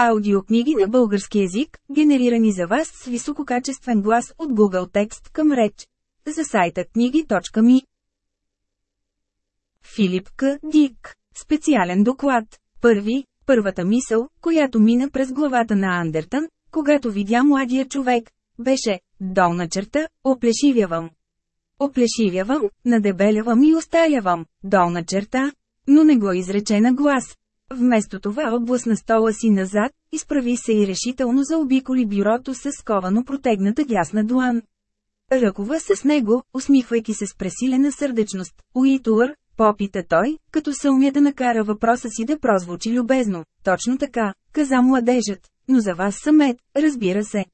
Аудиокниги на български език, генерирани за вас с висококачествен глас от Google Текст към реч. За сайта книги.ми Филип К. Дик. Специален доклад. Първи, първата мисъл, която мина през главата на Андертън, когато видя младия човек, беше «Долна черта, оплешивявам». Оплешивявам, надебелявам и осталявам, долна черта, но не го изрече на глас, Вместо това отблъсна стола си назад, изправи се и решително заобиколи бюрото с сковано протегната дясна дуан. Ръкова се с него, усмихвайки се с пресилена сърдечност. Уитуър, попита той, като се умя да накара въпроса си да прозвучи любезно. Точно така, каза младежът, но за вас самет, разбира се.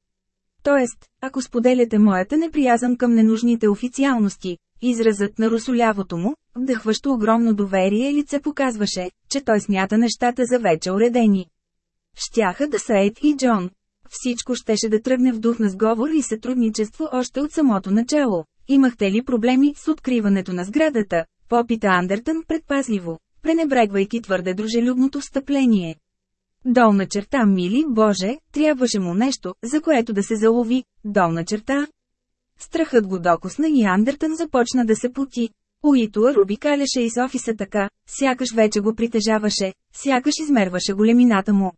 Тоест, ако споделяте моята неприязън към ненужните официалности, изразът на русолявото му, вдъхващо огромно доверие лице показваше, че той смята нещата за вече уредени. Щяха да са Ед и Джон. Всичко щеше да тръгне в дух на сговор и сътрудничество още от самото начало. Имахте ли проблеми с откриването на сградата? Попита Андертън предпазливо, пренебрегвайки твърде дружелюбното встъпление. Долна черта, мили Боже, трябваше му нещо, за което да се залови. Долна черта. Страхът го докосна и Андертън започна да се поти. Уитуър обикаляше из офиса така, сякаш вече го притежаваше, сякаш измерваше големината му.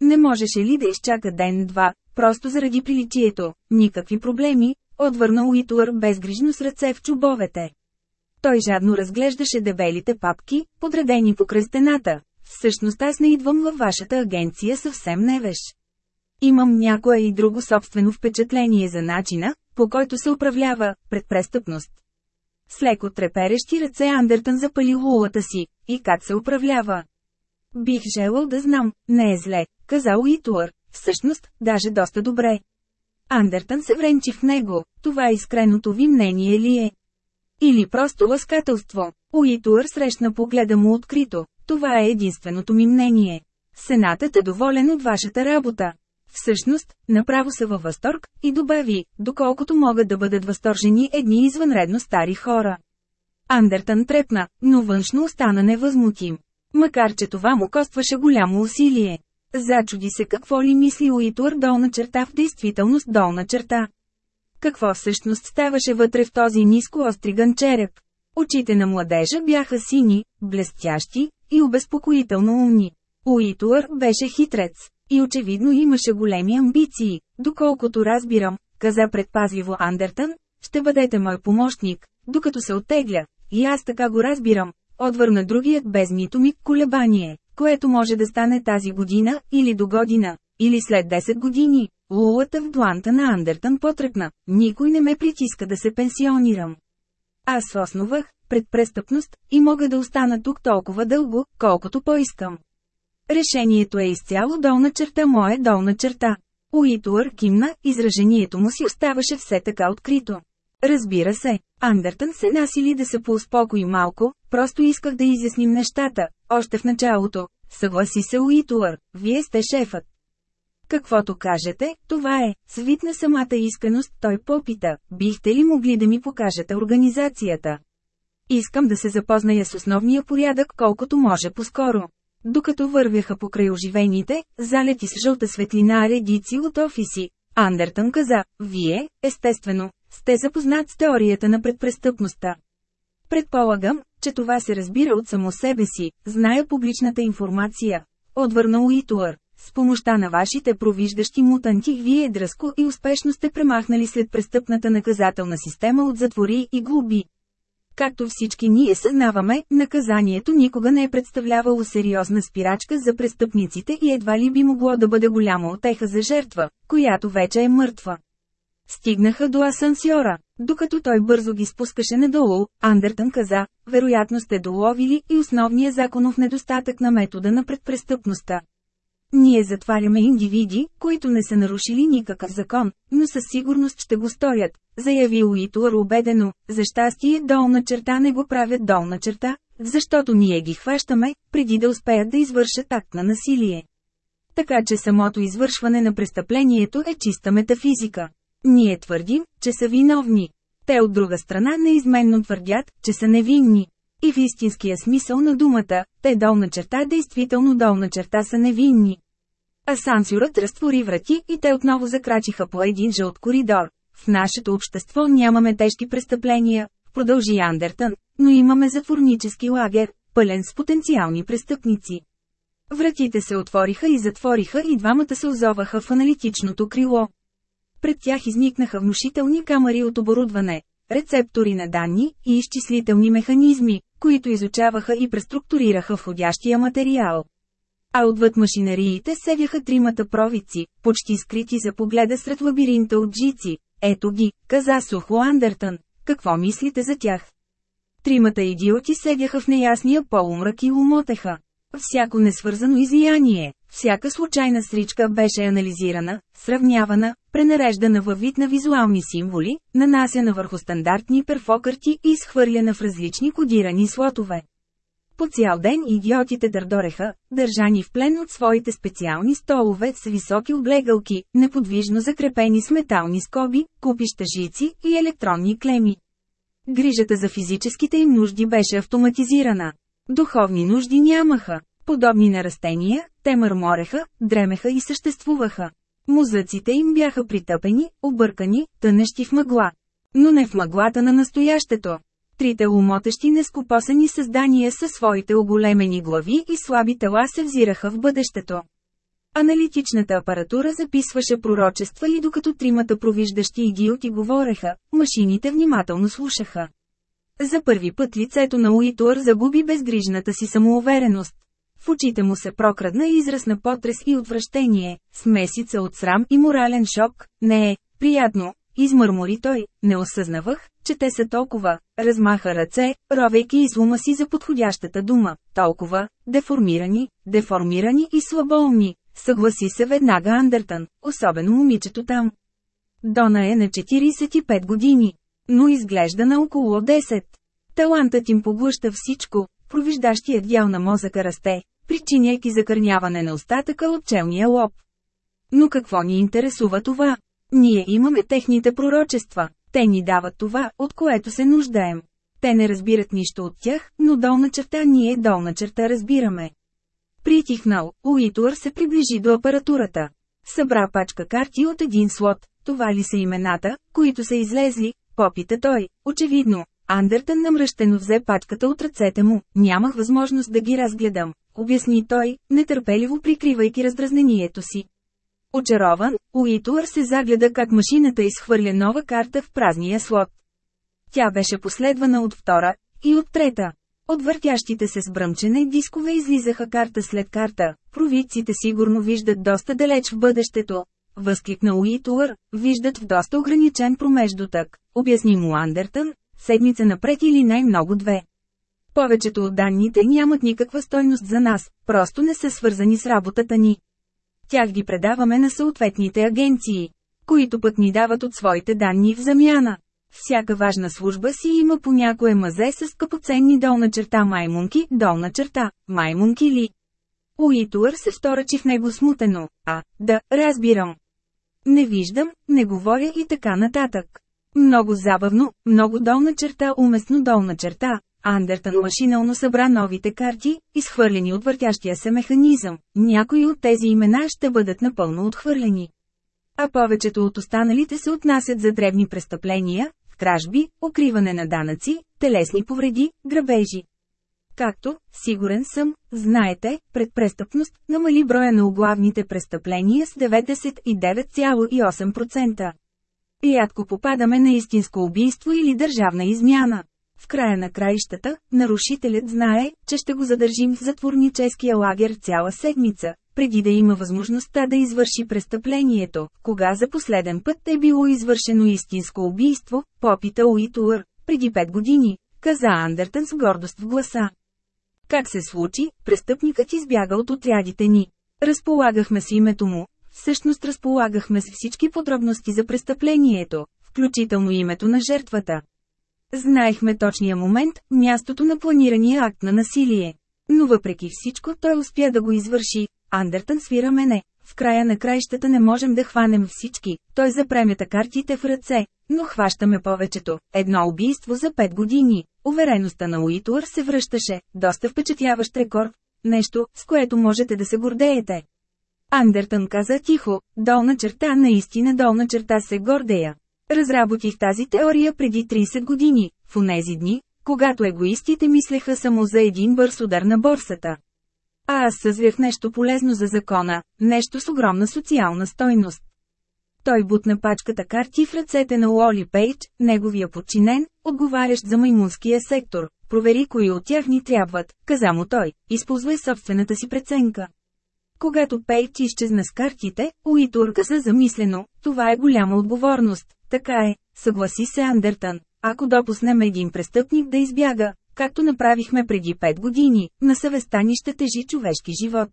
Не можеше ли да изчака ден-два, просто заради приличието, никакви проблеми, отвърна Уитуър безгрижно с ръце в чубовете. Той жадно разглеждаше дебелите папки, подредени по кръстената. Всъщност аз не идвам във вашата агенция съвсем невеж. Имам някое и друго собствено впечатление за начина, по който се управлява предпрестъпност. С леко треперещи ръце Андертън запали лулата си. И как се управлява? Бих желал да знам, не е зле, каза Уитуър. Всъщност, даже доста добре. Андертън се вренчи в него. Това искреното ви мнение ли е? Или просто ласкателство? Уитуър срещна погледа му открито. Това е единственото ми мнение. Сенатът е доволен от вашата работа. Всъщност, направо са във възторг, и добави, доколкото могат да бъдат възторжени едни извънредно стари хора. Андертън трепна, но външно остана невъзмутим. Макар че това му костваше голямо усилие. Зачуди се какво ли мисли Уитуър долна черта в действителност долна черта. Какво всъщност ставаше вътре в този ниско остриган череп? Очите на младежа бяха сини, блестящи и обезпокоително умни. Уитуър беше хитрец. И очевидно имаше големи амбиции, доколкото разбирам, каза предпазливо Андертън, ще бъдете мой помощник, докато се оттегля. И аз така го разбирам, отвърна другият без нито миг колебание, което може да стане тази година, или до година, или след 10 години. Лулата в дланта на Андертън потръкна, никой не ме притиска да се пенсионирам. Аз основах, пред престъпност, и мога да остана тук толкова дълго, колкото поискам. Решението е изцяло долна черта моя долна черта. Уитуър кимна, изражението му си оставаше все така открито. Разбира се, Андертън се насили да се поуспокои малко, просто исках да изясним нещата, още в началото. Съгласи се Уитуър, вие сте шефът. Каквото кажете, това е, свитна самата искреност, той попита, бихте ли могли да ми покажете организацията? Искам да се запозная с основния порядък колкото може по-скоро. Докато вървяха покрай оживените, залети с жълта светлина редици от офиси, Андертън каза, вие, естествено, сте запознат с теорията на предпрестъпността. Предполагам, че това се разбира от само себе си, зная публичната информация. Отвърна Уитуър. С помощта на вашите провиждащи мутанти вие дръско и успешно сте премахнали след престъпната наказателна система от затвори и глуби. Както всички ние съзнаваме, наказанието никога не е представлявало сериозна спирачка за престъпниците и едва ли би могло да бъде голяма отеха за жертва, която вече е мъртва. Стигнаха до асансьора. Докато той бързо ги спускаше надолу, Андертън каза, вероятно сте доловили и основния законов недостатък на метода на предпрестъпността. Ние затваряме индивиди, които не са нарушили никакъв закон, но със сигурност ще го сторят, заяви Уитуър убедено, за щастие долна черта не го правят долна черта, защото ние ги хващаме, преди да успеят да извършат акт на насилие. Така че самото извършване на престъплението е чиста метафизика. Ние твърдим, че са виновни. Те от друга страна неизменно твърдят, че са невинни. И в истинския смисъл на думата, те долна черта действително долна черта са невинни. Асансюрът разтвори врати и те отново закрачиха по един жълт коридор. В нашето общество нямаме тежки престъпления, продължи Андертън, но имаме затворнически лагер, пълен с потенциални престъпници. Вратите се отвориха и затвориха и двамата се озоваха в аналитичното крило. Пред тях изникнаха внушителни камери от оборудване, рецептори на данни и изчислителни механизми, които изучаваха и преструктурираха входящия материал. А отвъд машинариите седяха тримата провици, почти скрити за погледа сред лабиринта от жици. Ето ги, каза сухо Андертън. Какво мислите за тях? Тримата идиоти седяха в неясния полумрак и умотеха. Всяко несвързано излияние, всяка случайна сричка беше анализирана, сравнявана, пренареждана във вид на визуални символи, нанасяна върху стандартни перфокарти и изхвърляна в различни кодирани слотове. По цял ден идиотите дърдореха, държани в плен от своите специални столове с високи облегалки, неподвижно закрепени с метални скоби, купища жици и електронни клеми. Грижата за физическите им нужди беше автоматизирана. Духовни нужди нямаха. Подобни на растения, те мърмореха, дремеха и съществуваха. Музъците им бяха притъпени, объркани, тънещи в мъгла. Но не в мъглата на настоящето. Трите умотещи нескопосани създания със своите оголемени глави и слаби тела се взираха в бъдещето. Аналитичната апаратура записваше пророчества и докато тримата провиждащи идиоти говореха, машините внимателно слушаха. За първи път лицето на Уитуър загуби безгрижната си самоувереност. В очите му се прокрадна израз на потрес и отвращение, смесица от срам и морален шок. Не е приятно, измърмори той, не осъзнавах, че те са толкова, размаха ръце, ровейки изума си за подходящата дума, толкова, деформирани, деформирани и слабоумни, съгласи се веднага Андертън, особено момичето там. Дона е на 45 години, но изглежда на около 10. Талантът им поглъща всичко, провиждащият дял на мозъка расте, причиняйки закърняване на остатъка от челния лоб. Но какво ни интересува това? Ние имаме техните пророчества, те ни дават това, от което се нуждаем. Те не разбират нищо от тях, но долна черта ние долна черта разбираме. Притихнал, Уитуър се приближи до апаратурата. Събра пачка карти от един слот. Това ли са имената, които са излезли? Попита той. Очевидно. Андертън намръщено взе пачката от ръцете му. Нямах възможност да ги разгледам. Обясни той, нетърпеливо прикривайки раздразнението си. Очарован, Уитуър се загледа как машината изхвърля нова карта в празния слот. Тя беше последвана от втора и от трета. От въртящите се с бръмчене дискове излизаха карта след карта. Провидците сигурно виждат доста далеч в бъдещето. Възкликна Уитуър, виждат в доста ограничен промеждутък. Обясни му Андертън, седмица напред или най-много две. Повечето от данните нямат никаква стойност за нас, просто не са свързани с работата ни. Тях ги предаваме на съответните агенции, които пък ни дават от своите данни в замяна. Всяка важна служба си има по някое мазе с скъпоценни долна черта маймунки, долна черта, маймунки ли. Уитуър се вторачи в него смутено. А, да, разбирам. Не виждам, не говоря и така нататък. Много забавно, много долна черта, уместно долна черта. Андертън машинално събра новите карти, изхвърлени от въртящия се механизъм. Някои от тези имена ще бъдат напълно отхвърлени. А повечето от останалите се отнасят за дребни престъпления, кражби, укриване на данъци, телесни повреди, грабежи. Както, сигурен съм, знаете, предпрестъпност намали броя на оглавните престъпления с 99,8%. Рядко попадаме на истинско убийство или държавна измяна. В края на краищата, нарушителят знае, че ще го задържим в затворническия лагер цяла седмица, преди да има възможността да извърши престъплението. Кога за последен път е било извършено истинско убийство, попита Уитуър, преди пет години, каза Андертън с гордост в гласа. Как се случи, престъпникът избяга от отрядите ни. Разполагахме с името му, всъщност разполагахме с всички подробности за престъплението, включително името на жертвата. Знаехме точния момент, мястото на планирания акт на насилие. Но въпреки всичко той успя да го извърши. Андертън свира мене. В края на краищата не можем да хванем всички. Той запремята картите в ръце, но хващаме повечето. Едно убийство за 5 години. Увереността на Уитуър се връщаше. Доста впечатляващ рекорд. Нещо, с което можете да се гордеете. Андертън каза тихо, долна черта наистина долна черта се гордея. Разработих тази теория преди 30 години, в онези дни, когато егоистите мислеха само за един бърз удар на борсата. А аз съзвях нещо полезно за закона, нещо с огромна социална стойност. Той бутна пачката карти в ръцете на Уоли Пейдж, неговия подчинен, отговарящ за маймунския сектор. Провери кои от тях ни трябват, каза му той, използвай собствената си преценка. Когато Пейдж изчезна с картите, Уитур каза замислено, това е голяма отговорност, така е, съгласи се Андертън. Ако допуснем един престъпник да избяга, както направихме преди 5 години, на съвестта ни ще тежи човешки живот.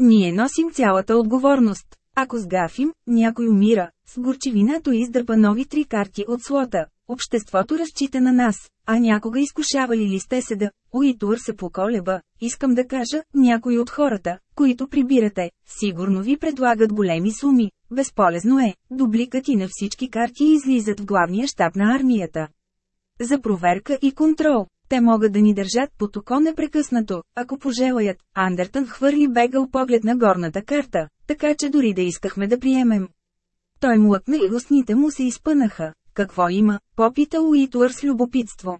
Ние носим цялата отговорност. Ако сгафим, някой умира, с горчивината издърпа нови три карти от слота. Обществото разчита на нас, а някога изкушавали ли сте се да, Уитур се поколеба, искам да кажа, някои от хората, които прибирате, сигурно ви предлагат големи суми, безполезно е, дубликати на всички карти излизат в главния щаб на армията. За проверка и контрол, те могат да ни държат под око непрекъснато, ако пожелаят. Андертън хвърли бегал поглед на горната карта, така че дори да искахме да приемем. Той млъкна и устните му се изпънаха. Какво има? Попита Уитуър с любопитство.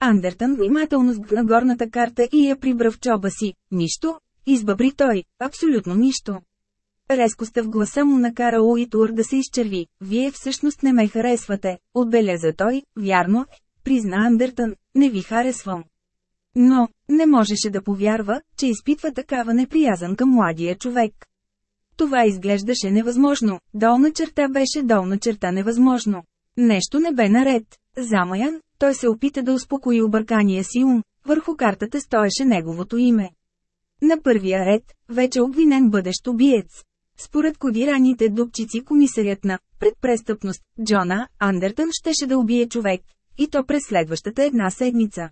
Андертън внимателно сгна горната карта и я прибра в чоба си. Нищо? Избъбри той. Абсолютно нищо. Резкостта в гласа му накара Уитуър да се изчерви. Вие всъщност не ме харесвате, отбеляза той, вярно, призна Андертън, не ви харесвам. Но, не можеше да повярва, че изпитва такава неприязан към младия човек. Това изглеждаше невъзможно, долна черта беше долна черта невъзможно. Нещо не бе наред. Замаян, той се опита да успокои объркания си ум, върху картата стоеше неговото име. На първия ред, вече обвинен бъдещ убиец. Според кодираните дупчици комисарят на предпрестъпност, Джона Андертън щеше да убие човек, и то през следващата една седмица.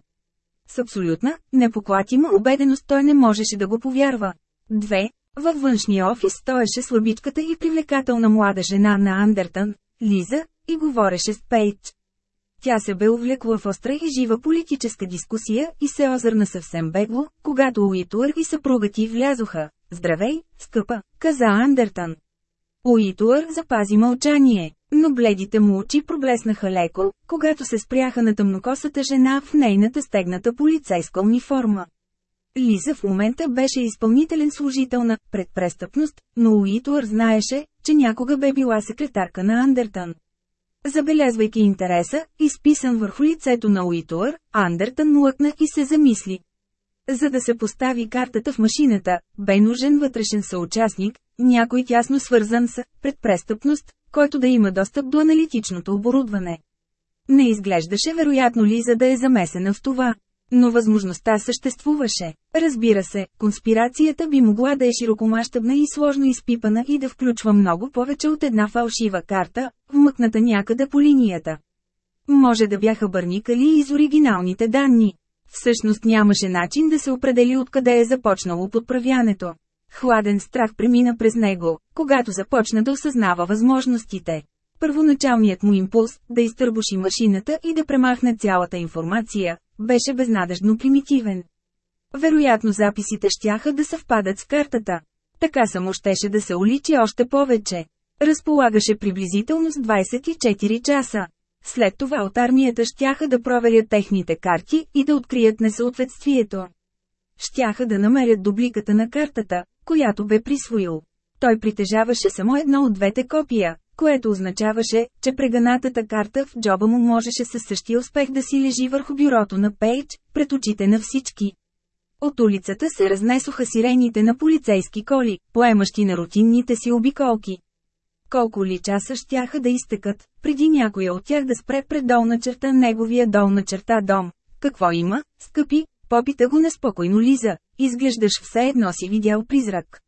С абсолютна, непоклатима убеденост той не можеше да го повярва. Две, във външния офис стоеше слабичката и привлекателна млада жена на Андертън, Лиза, и говореше с Пейдж. Тя се бе увлекла в остра и жива политическа дискусия и се озърна съвсем бегло, когато Уитуър и съпругът ти влязоха. Здравей, скъпа, каза Андертън. Уитуър запази мълчание, но бледите му очи проблеснаха леко, когато се спряха на тъмнокосата жена в нейната стегната полицейска униформа. Лиза в момента беше изпълнителен служител на предпрестъпност, но Уитуър знаеше, че някога бе била секретарка на Андертън. Забелязвайки интереса, изписан върху лицето на Уитуър, Андертън млъкна и се замисли. За да се постави картата в машината, бе нужен вътрешен съучастник, някой тясно свързан с предпрестъпност, който да има достъп до аналитичното оборудване. Не изглеждаше вероятно ли за да е замесена в това. Но възможността съществуваше. Разбира се, конспирацията би могла да е широкомащабна и сложно изпипана и да включва много повече от една фалшива карта, вмъкната някъде по линията. Може да бяха бърникали из оригиналните данни. Всъщност нямаше начин да се определи откъде е започнало подправянето. Хладен страх премина през него, когато започна да осъзнава възможностите. Първоначалният му импулс, да изтърбуши машината и да премахне цялата информация, беше безнадежно примитивен. Вероятно записите щяха да съвпадат с картата. Така само щеше да се уличи още повече. Разполагаше приблизително с 24 часа. След това от армията щяха да проверят техните карти и да открият несъответствието. Щяха да намерят дубликата на картата, която бе присвоил. Той притежаваше само едно от двете копия, което означаваше, че преганатата карта в джоба му можеше със същия успех да си лежи върху бюрото на Пейдж, пред очите на всички. От улицата се разнесоха сирените на полицейски коли, поемащи на рутинните си обиколки. Колко ли часа щяха да изтекат, преди някоя от тях да спре пред долна черта неговия долна черта дом. Какво има, скъпи? Попита го неспокойно Лиза, изглеждаш все едно си видял призрак.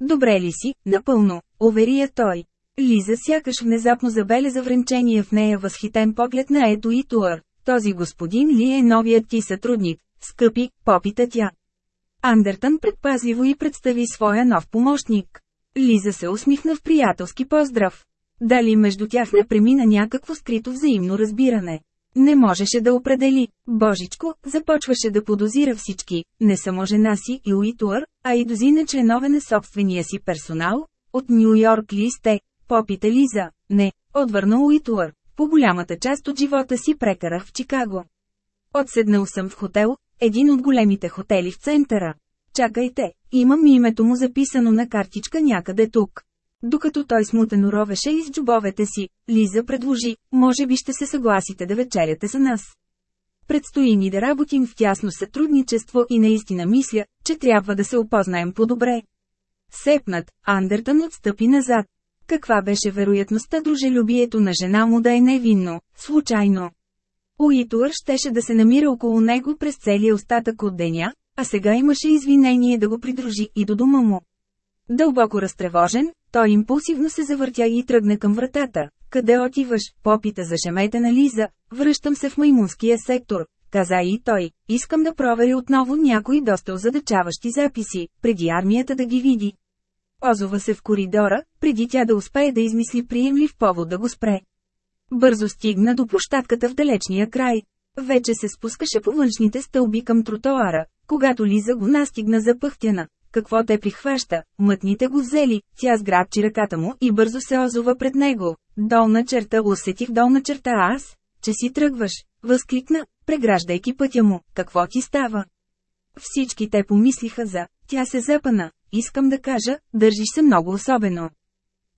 Добре ли си, напълно, увери я той. Лиза сякаш внезапно забеляза врънчение в нея възхитен поглед на Ето и Туър. Този господин ли е новият ти сътрудник? Скъпи, попита тя. Андертън предпазливо и представи своя нов помощник. Лиза се усмихна в приятелски поздрав. Дали между тях не премина някакво скрито взаимно разбиране. Не можеше да определи. Божичко, започваше да подозира всички, не само жена си и Уитуър, а и дозина членове на собствения си персонал. От Нью Йорк ли сте? Попита Лиза. Не, отвърна Уитуър. По голямата част от живота си прекарах в Чикаго. Отседнал съм в хотел, един от големите хотели в центъра. Чакайте, имам името му записано на картичка някъде тук. Докато той смутено ровеше из джобовете си, Лиза предложи, може би ще се съгласите да вечеряте за нас. Предстои ни да работим в тясно сътрудничество и наистина мисля, че трябва да се опознаем по-добре. Сепнат, Андертън отстъпи назад. Каква беше вероятността дружелюбието на жена му да е невинно, случайно? Уитуър щеше да се намира около него през целия остатък от деня, а сега имаше извинение да го придружи и до дома му. Дълбоко разтревожен, той импулсивно се завъртя и тръгна към вратата. Къде отиваш? Попита за шемета на Лиза. Връщам се в маймунския сектор. Каза и той. Искам да проверя отново някои доста озадачаващи записи, преди армията да ги види. Озова се в коридора, преди тя да успее да измисли приемлив повод да го спре. Бързо стигна до площадката в далечния край. Вече се спускаше по външните стълби към тротоара, когато Лиза го настигна запъхтяна. Какво те прихваща? Мътните го взели, тя сграбчи ръката му и бързо се озова пред него. Долна черта усетих долна черта аз, че си тръгваш, възкликна, преграждайки пътя му, какво ти става? Всички те помислиха за, тя се запана, искам да кажа, държиш се много особено.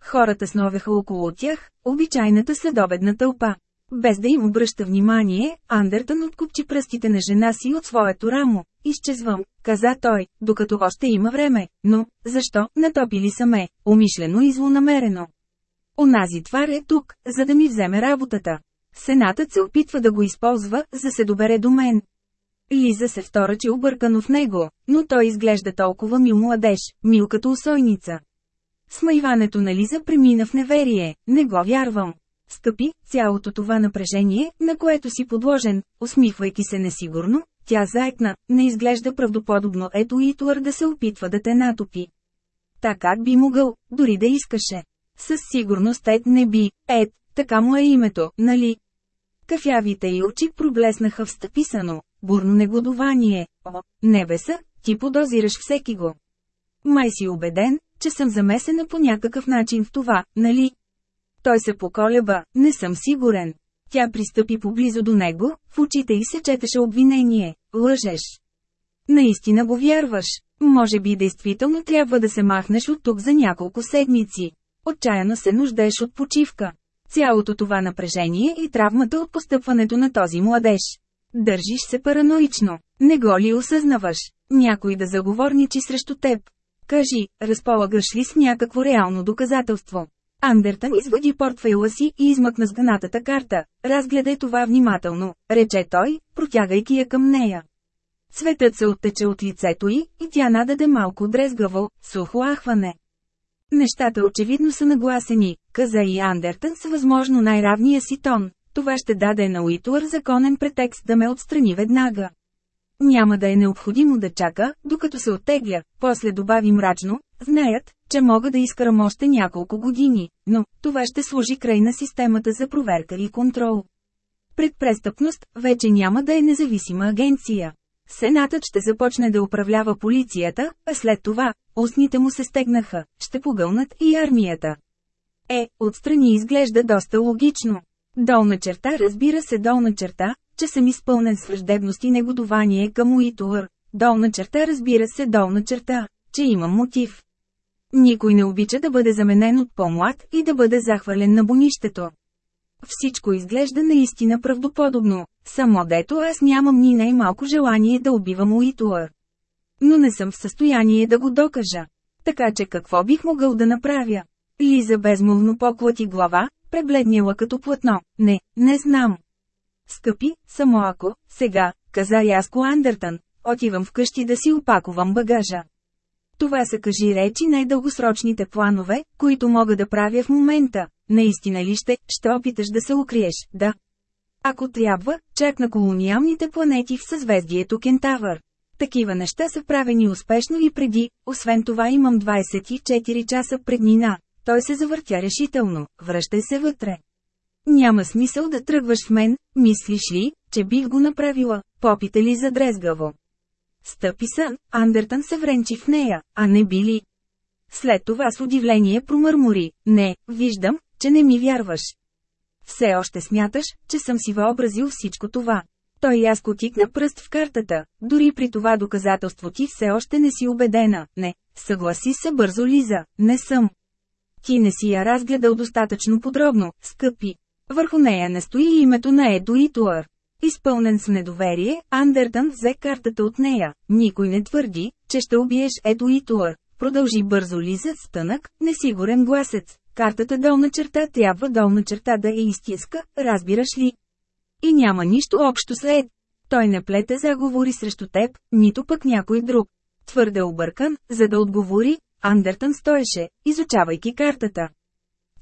Хората сновеха около тях, обичайната следобедна тълпа. Без да им обръща внимание, Андертън откупчи пръстите на жена си от своето рамо. Изчезвам, каза той, докато още има време, но, защо, натопили са ме, умишлено и злонамерено. Онази твар е тук, за да ми вземе работата. Сенатът се опитва да го използва, за се добере до мен. Лиза се вторачи объркано в него, но той изглежда толкова мил младеж, мил като усойница. Смайването на Лиза премина в неверие, не го вярвам. Скъпи, цялото това напрежение, на което си подложен, усмихвайки се несигурно, тя заекна, не изглежда правдоподобно ето и Туър да се опитва да те натопи. Та как би могъл, дори да искаше. Със сигурност Ед не би, Ед, така му е името, нали? Кафявите й очи проблеснаха стъписано, бурно негодование. О, небеса, ти подозираш всеки го. Май си убеден, че съм замесена по някакъв начин в това, нали? Той се поколеба, не съм сигурен. Тя пристъпи поблизо до него, в очите й се четеше обвинение. Лъжеш. Наистина го вярваш. Може би действително трябва да се махнеш от тук за няколко седмици. Отчаяно се нуждаеш от почивка. Цялото това напрежение и травмата от постъпването на този младеж. Държиш се параноично. Не го ли осъзнаваш? Някой да заговорничи срещу теб. Кажи, разполагаш ли с някакво реално доказателство? Андертън извади портфейла си и измъкна сгънатата карта. Разгледай това внимателно, рече той, протягайки я към нея. Светът се оттече от лицето й, и тя нададе малко дрезгаво, сухо ахване. Нещата очевидно са нагласени, каза и Андертън с възможно най-равния си тон. Това ще даде на Уитуър законен претекст да ме отстрани веднага. Няма да е необходимо да чака, докато се оттегля, после добави мрачно, знаят, че мога да изкарам още няколко години, но това ще служи край на системата за проверка и контрол. Пред престъпност вече няма да е независима агенция. Сенатът ще започне да управлява полицията, а след това, устните му се стегнаха, ще погълнат и армията. Е, отстрани изглежда доста логично. Долна черта разбира се долна черта, че съм изпълнен с враждебност и негодование към Уитуър. Долна черта разбира се долна черта, че имам мотив. Никой не обича да бъде заменен от по-млад и да бъде захвален на бонището. Всичко изглежда наистина правдоподобно, само дето аз нямам ни най-малко желание да убивам Уитуър. Но не съм в състояние да го докажа. Така че какво бих могъл да направя? Лиза безмолвно поклати глава, пребледняла като платно. Не, не знам. Скъпи, само ако, сега, каза Яско Андертън, отивам вкъщи да си опакувам багажа. Това са кажи речи най-дългосрочните планове, които мога да правя в момента. Наистина ли ще, ще опиташ да се укриеш, да? Ако трябва, чак на колониалните планети в съзвездието Кентавър. Такива неща са правени успешно и преди, освен това имам 24 часа преднина. Той се завъртя решително, връщай се вътре. Няма смисъл да тръгваш в мен, мислиш ли, че бих го направила, попита ли задрезгаво. Стъпи сън, Андертън се вренчи в нея, а не били. След това с удивление промърмори, не, виждам, че не ми вярваш. Все още смяташ, че съм си въобразил всичко това. Той яско тикна пръст в картата, дори при това доказателство ти все още не си убедена, не, съгласи се бързо Лиза, не съм. Ти не си я разгледал достатъчно подробно, скъпи. Върху нея не стои името на Едо Итуар. Изпълнен с недоверие, Андертън взе картата от нея. Никой не твърди, че ще убиеш Едо Итуар. Продължи бързо Лиза с тънък, несигурен гласец. Картата долна черта трябва долна черта да е истинска, разбираш ли? И няма нищо общо с Ед. Той не плете заговори срещу теб, нито пък някой друг. Твърде объркан, за да отговори, Андертън стоеше, изучавайки картата.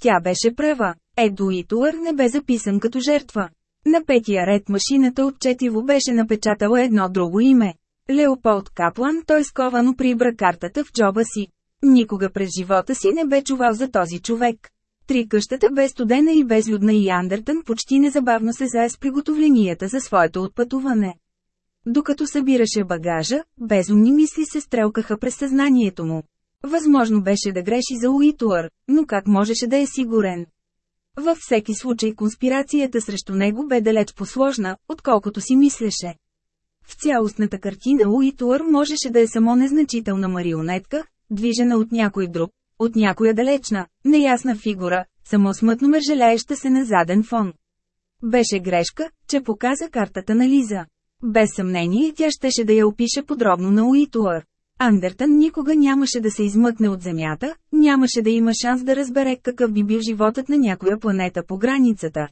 Тя беше права. Едо Итуър не бе записан като жертва. На петия ред машината отчетиво беше напечатала едно друго име. Леополд Каплан той сковано прибра картата в джоба си. Никога през живота си не бе чувал за този човек. Три къщата бе студена и безлюдна и Андертън почти незабавно се зае с приготовленията за своето отпътуване. Докато събираше багажа, безумни мисли се стрелкаха през съзнанието му. Възможно беше да греши за Уитуър, но как можеше да е сигурен? Във всеки случай конспирацията срещу него бе далеч посложна, отколкото си мислеше. В цялостната картина Уитуър можеше да е само незначителна марионетка, движена от някой друг, от някоя далечна, неясна фигура, само смътно мържеляеща се на заден фон. Беше грешка, че показа картата на Лиза. Без съмнение тя щеше да я опише подробно на Уитуър. Андертън никога нямаше да се измъкне от Земята, нямаше да има шанс да разбере какъв би бил животът на някоя планета по границата.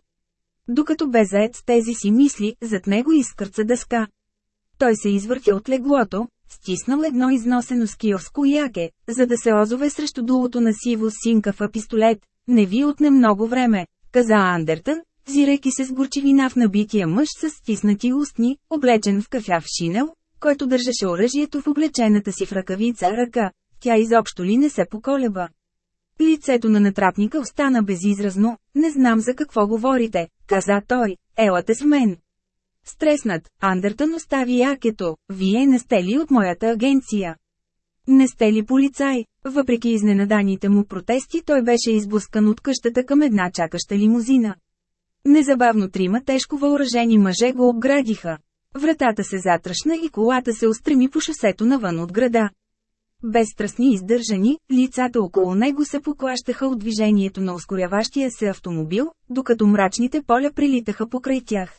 Докато бе заед с тези си мисли, зад него изкърца дъска. Той се извъртя от леглото, стиснал едно износено скиовско яке, за да се озове срещу дулото на сиво синкафа пистолет. Не ви отне много време, каза Андертън, взирайки се с горчивина в набития мъж с стиснати устни, облечен в кафяв шинел, който държаше оръжието в облечената си в ръкавица ръка. Тя изобщо ли не се поколеба? Лицето на натрапника остана безизразно, не знам за какво говорите, каза той, елате с мен. Стреснат, Андертън остави якето, вие не сте ли от моята агенция? Не сте ли полицай? Въпреки изненаданите му протести той беше изблъскан от къщата към една чакаща лимузина. Незабавно трима тежко въоръжени мъже го обградиха. Вратата се затръшна и колата се устреми по шосето навън от града. Безстрастни издържани, лицата около него се поклащаха от движението на ускоряващия се автомобил, докато мрачните поля прилитаха покрай тях.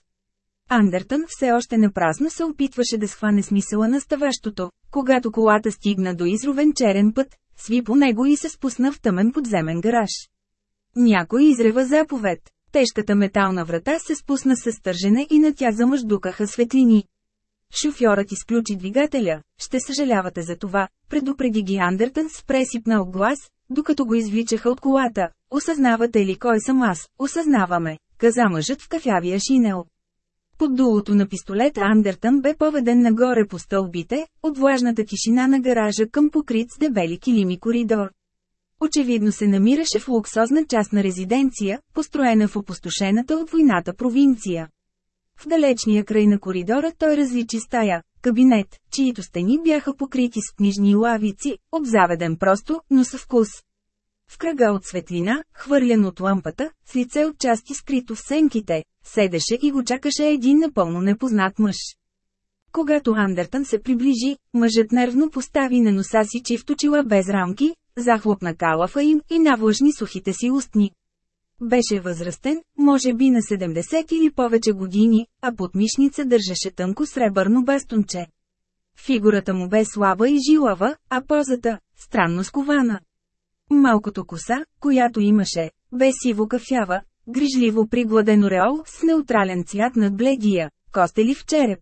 Андертън все още напрасно се опитваше да схване смисъла на ставащото, когато колата стигна до изровен черен път, сви по него и се спусна в тъмен подземен гараж. Някой изрева заповед. Тежката метална врата се спусна с тържене и на тя замъждукаха светлини. Шофьорът изключи двигателя, ще съжалявате за това, предупреди ги Андертън с пресипнал глас, докато го извличаха от колата. Осъзнавате ли кой съм аз? Осъзнаваме, каза мъжът в кафявия шинел. Под дулото на пистолета Андертън бе поведен нагоре по стълбите, от влажната тишина на гаража към покрит с дебели килими коридор. Очевидно се намираше в луксозна частна резиденция, построена в опустошената от войната провинция. В далечния край на коридора той различи стая, кабинет, чието стени бяха покрити с книжни лавици, обзаведен просто, но със вкус. В кръга от светлина, хвърлен от лампата, с лице от части скрито в сенките, седеше и го чакаше един напълно непознат мъж. Когато Андертън се приближи, мъжът нервно постави на носа си чифточила без рамки, захлопна калафа им и навлъжни сухите си устни. Беше възрастен, може би на 70 или повече години, а под мишница държеше тънко сребърно бастунче. Фигурата му бе слаба и жилава, а позата – странно скована. Малкото коса, която имаше, бе сиво кафява, грижливо пригладен реол с неутрален цвят над бледия, костели в череп.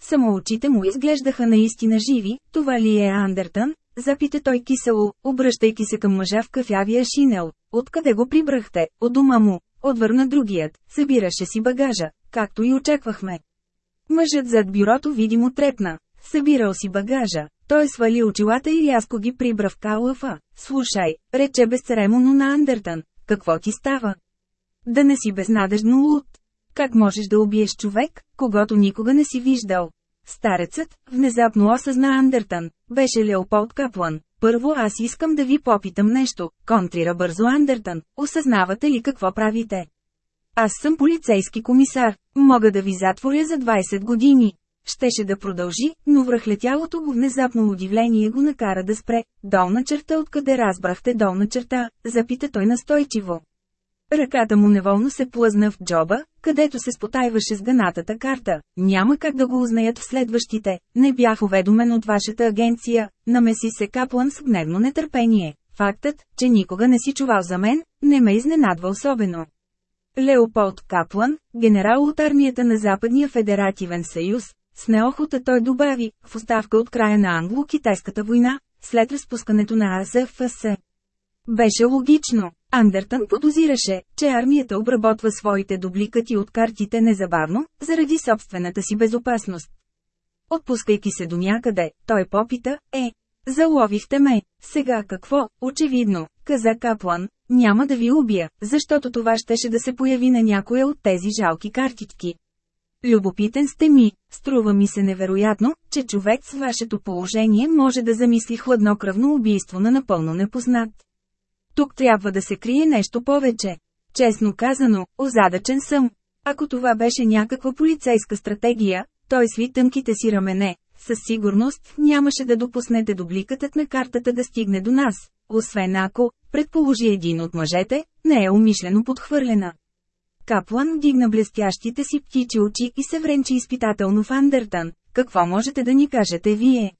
Само очите му изглеждаха наистина живи, това ли е Андертън? Запита той кисело, обръщайки се към мъжа в кафявия шинел. Откъде го прибрахте? От дома му. Отвърна другият, събираше си багажа, както и очаквахме. Мъжът зад бюрото видимо трепна. Събирал си багажа. Той свали очилата и рязко ги прибра в калафа. Слушай, рече безцеремонно на Андертън, какво ти става? Да не си безнадежно луд. Как можеш да убиеш човек, когато никога не си виждал? Старецът, внезапно осъзна Андертън, беше Леополд Каплан. Първо аз искам да ви попитам нещо, контрира бързо Андертън, осъзнавате ли какво правите? Аз съм полицейски комисар, мога да ви затворя за 20 години. Щеше да продължи, но връхлетялото го внезапно удивление го накара да спре. Долна черта откъде разбрахте долна черта, запита той настойчиво. Ръката му неволно се плъзна в джоба, където се спотайваше с ганатата карта. Няма как да го узнаят в следващите. Не бях уведомен от вашата агенция, намеси се Каплан с гневно нетърпение. Фактът, че никога не си чувал за мен, не ме изненадва особено. Леополд Каплан, генерал от армията на Западния федеративен съюз, с неохота той добави, в оставка от края на Англо-Китайската война, след разпускането на АЗФС. Беше логично. Андертън подозираше, че армията обработва своите дубликати от картите незабавно, заради собствената си безопасност. Отпускайки се до някъде, той попита, е, заловихте ме, сега какво, очевидно, каза Каплан, няма да ви убия, защото това щеше да се появи на някоя от тези жалки картички. Любопитен сте ми, струва ми се невероятно, че човек с вашето положение може да замисли хладнокръвно убийство на напълно непознат. Тук трябва да се крие нещо повече. Честно казано, озадачен съм. Ако това беше някаква полицейска стратегия, той сви тъмките си рамене. Със сигурност, нямаше да допуснете дубликатът на картата да стигне до нас, освен ако, предположи един от мъжете, не е умишлено подхвърлена. Каплан дигна блестящите си птичи очи и се вренчи изпитателно в Андертън. Какво можете да ни кажете вие?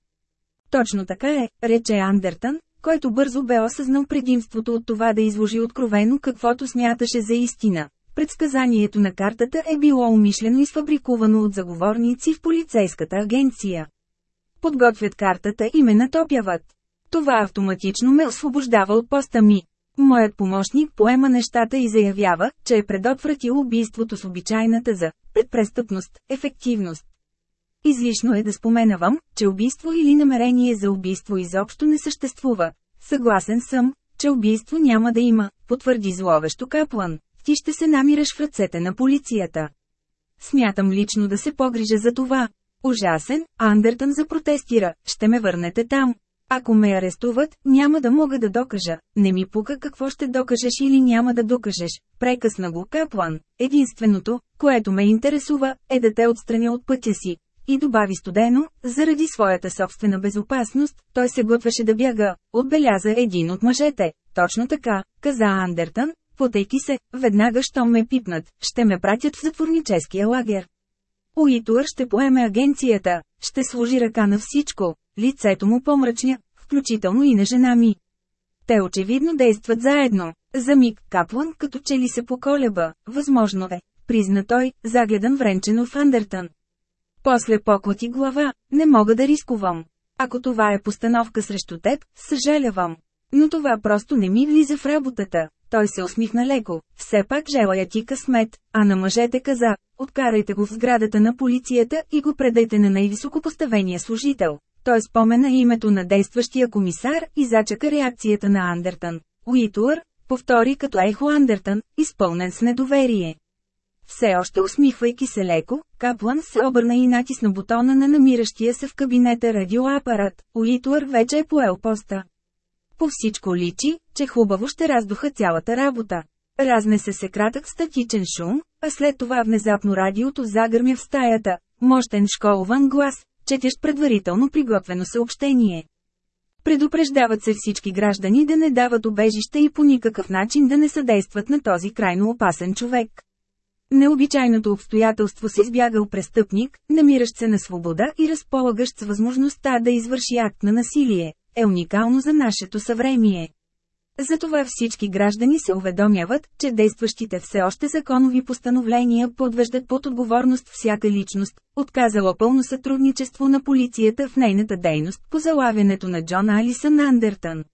Точно така е, рече Андертън, който бързо бе осъзнал предимството от това да изложи откровено каквото смяташе за истина. Предсказанието на картата е било умишлено изфабрикувано от заговорници в полицейската агенция. Подготвят картата и ме натопяват. Това автоматично ме освобождава от поста ми. Моят помощник поема нещата и заявява, че е предотвратил убийството с обичайната за предпрестъпност, ефективност. Излишно е да споменавам, че убийство или намерение за убийство изобщо не съществува. Съгласен съм, че убийство няма да има, потвърди зловещо Каплан. Ти ще се намираш в ръцете на полицията. Смятам лично да се погрижа за това. Ужасен, Андертън запротестира, ще ме върнете там. Ако ме арестуват, няма да мога да докажа. Не ми пука какво ще докажеш или няма да докажеш. Прекъсна го Каплан. Единственото, което ме интересува, е да те отстраня от пътя си. И добави студено, заради своята собствена безопасност, той се готвеше да бяга, отбеляза един от мъжете. Точно така, каза Андертън, потейки се, веднага щом ме пипнат, ще ме пратят в затворническия лагер. Уитуър ще поеме агенцията, ще сложи ръка на всичко, лицето му помрачня, включително и на жена ми. Те очевидно действат заедно. За миг Каплан като че ли се поколеба, възможно е, призна той, загледан вренчено в Андертън. После поклати глава, не мога да рискувам. Ако това е постановка срещу теб, съжалявам. Но това просто не ми влиза в работата. Той се усмихна леко. Все пак желая ти късмет, а на мъжете каза, откарайте го в сградата на полицията и го предайте на най-високо поставения служител. Той спомена името на действащия комисар и зачака реакцията на Андертън. Уитуър, повтори като ехо Андертън, изпълнен с недоверие. Все още усмихвайки се леко, Каплан се обърна и натисна бутона на намиращия се в кабинета радиоапарат. Уитуър вече е поел поста. По всичко личи, че хубаво ще раздуха цялата работа. Разнесе се кратък статичен шум, а след това внезапно радиото загърмя в стаята. Мощен школован глас, четящ предварително приготвено съобщение. Предупреждават се всички граждани да не дават обежища и по никакъв начин да не съдействат на този крайно опасен човек. Необичайното обстоятелство се избягал престъпник, намиращ се на свобода и разполагащ с възможността да извърши акт на насилие, е уникално за нашето съвремие. Затова всички граждани се уведомяват, че действащите все още законови постановления подвеждат под отговорност всяка личност, отказала пълно сътрудничество на полицията в нейната дейност по залавянето на Джон Алисън Андертън.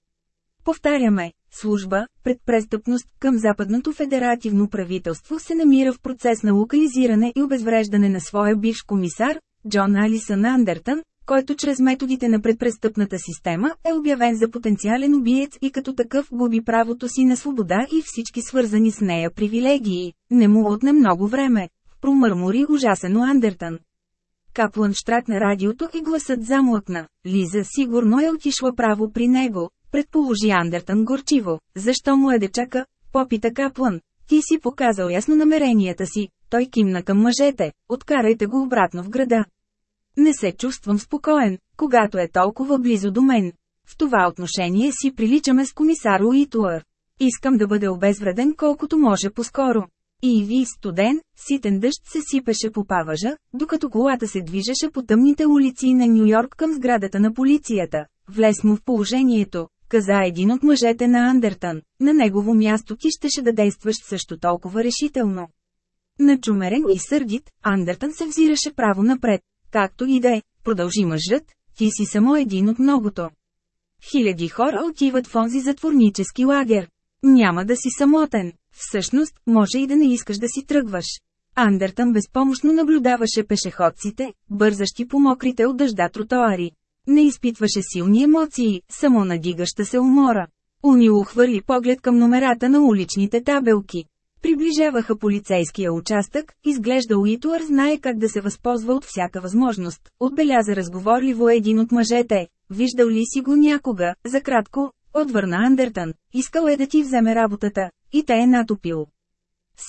Повтаряме, служба, предпрестъпност към Западното федеративно правителство се намира в процес на локализиране и обезвреждане на своя бивш комисар, Джон Алисън Андертън, който чрез методите на предпрестъпната система е обявен за потенциален убиец и като такъв губи правото си на свобода и всички свързани с нея привилегии. Не му отне много време. Промърмори ужасено Андертън. Каплан штракна радиото и гласът замлъкна. Лиза сигурно е отишла право при него, предположи Андертън горчиво. Защо му е дечака? Попита Каплан. Ти си показал ясно намеренията си. Той кимна към мъжете. Откарайте го обратно в града. Не се чувствам спокоен, когато е толкова близо до мен. В това отношение си приличаме с комисар Уитуър. Искам да бъде обезвреден колкото може по-скоро. И ви студен, ситен дъжд се сипеше по паважа, докато колата се движеше по тъмните улици на Нью Йорк към сградата на полицията. Влез му в положението, каза един от мъжете на Андертън. На негово място ти щеше да действаш също толкова решително. Начумерен и сърдит, Андертън се взираше право напред. Както и да е, продължи мъжът, ти си само един от многото. Хиляди хора отиват в онзи затворнически лагер. Няма да си самотен. Всъщност, може и да не искаш да си тръгваш. Андертън безпомощно наблюдаваше пешеходците, бързащи по мокрите от дъжда тротоари. Не изпитваше силни емоции, само надигаща се умора. Унило хвърли поглед към номерата на уличните табелки. Приближаваха полицейския участък, изглежда Уитуър знае как да се възползва от всяка възможност. Отбеляза разговорливо един от мъжете. Виждал ли си го някога, за кратко, отвърна Андертън. Искал е да ти вземе работата, и те е натопил.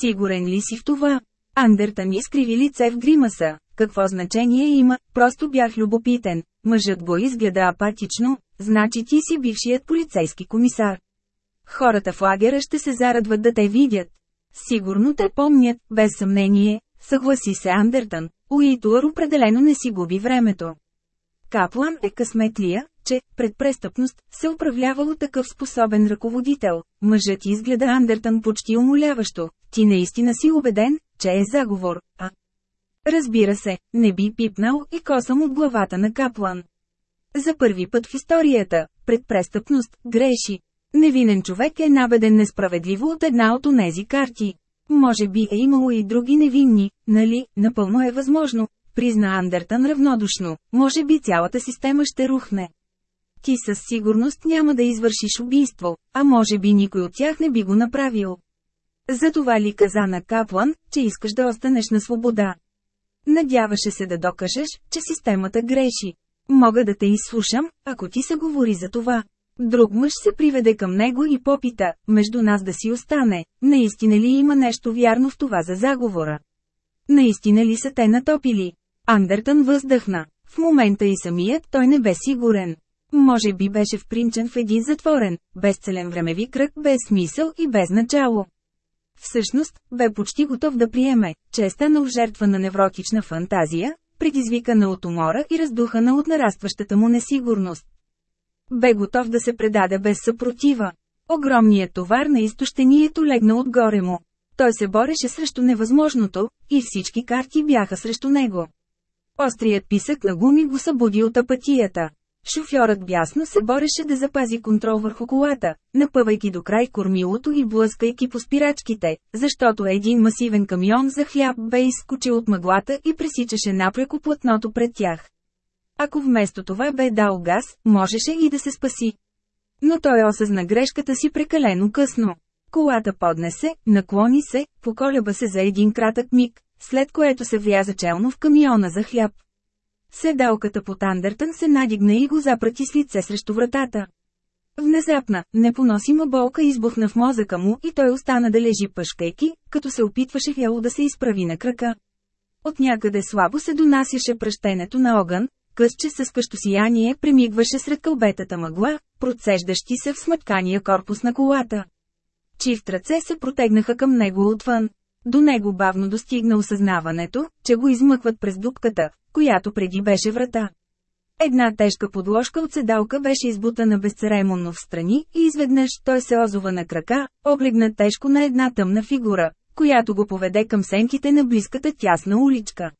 Сигурен ли си в това? Андертън изкриви лице в гримаса. Какво значение има, просто бях любопитен. Мъжът го изгледа апатично, значи ти си бившият полицейски комисар. Хората в лагера ще се зарадват да те видят. Сигурно те помнят, без съмнение, съгласи се Андертън. Уитуър определено не си губи времето. Каплан е късметлия, че, пред престъпност, се управлявало такъв способен ръководител. Мъжът изгледа Андертън почти умоляващо. Ти наистина си убеден, че е заговор, а? Разбира се, не би пипнал и косъм от главата на Каплан. За първи път в историята, пред престъпност, греши. Невинен човек е набеден несправедливо от една от онези карти. Може би е имало и други невинни, нали, напълно е възможно, призна Андертън равнодушно, може би цялата система ще рухне. Ти със сигурност няма да извършиш убийство, а може би никой от тях не би го направил. Затова ли каза на Каплан, че искаш да останеш на свобода? Надяваше се да докажеш, че системата греши. Мога да те изслушам, ако ти се говори за това. Друг мъж се приведе към него и попита, между нас да си остане, наистина ли има нещо вярно в това за заговора? Наистина ли са те натопили? Андертън въздъхна. В момента и самият той не бе сигурен. Може би беше впринчен в един затворен, безцелен времеви кръг без смисъл и без начало. Всъщност, бе почти готов да приеме, че е станал жертва на невротична фантазия, предизвикана от умора и раздухана от нарастващата му несигурност. Бе готов да се предаде без съпротива. Огромният товар на изтощението легна отгоре му. Той се бореше срещу невъзможното, и всички карти бяха срещу него. Острият писък на гуми го събуди от апатията. Шофьорът бясно се бореше да запази контрол върху колата, напъвайки до край кормилото и блъскайки по спирачките, защото един масивен камион за хляб бе изскочил от мъглата и пресичаше напряко платното пред тях. Ако вместо това бе дал газ, можеше и да се спаси. Но той осъзна грешката си прекалено късно. Колата поднесе, наклони се, поколеба се за един кратък миг, след което се вряза челно в камиона за хляб. Седалката под Андертън се надигна и го запрати с лице срещу вратата. Внезапна, непоносима болка избухна в мозъка му и той остана да лежи пъшкайки, като се опитваше вяло да се изправи на крака. От някъде слабо се донасяше пръщенето на огън, късче с къщо сияние премигваше сред кълбетата мъгла, процеждащи се в смъткания корпус на колата. Чифт ръце се протегнаха към него отвън. До него бавно достигна осъзнаването, че го измъкват през дупката, която преди беше врата. Една тежка подложка от седалка беше избутана безцеремонно в страни и изведнъж той се озова на крака, облегна тежко на една тъмна фигура, която го поведе към сенките на близката тясна уличка.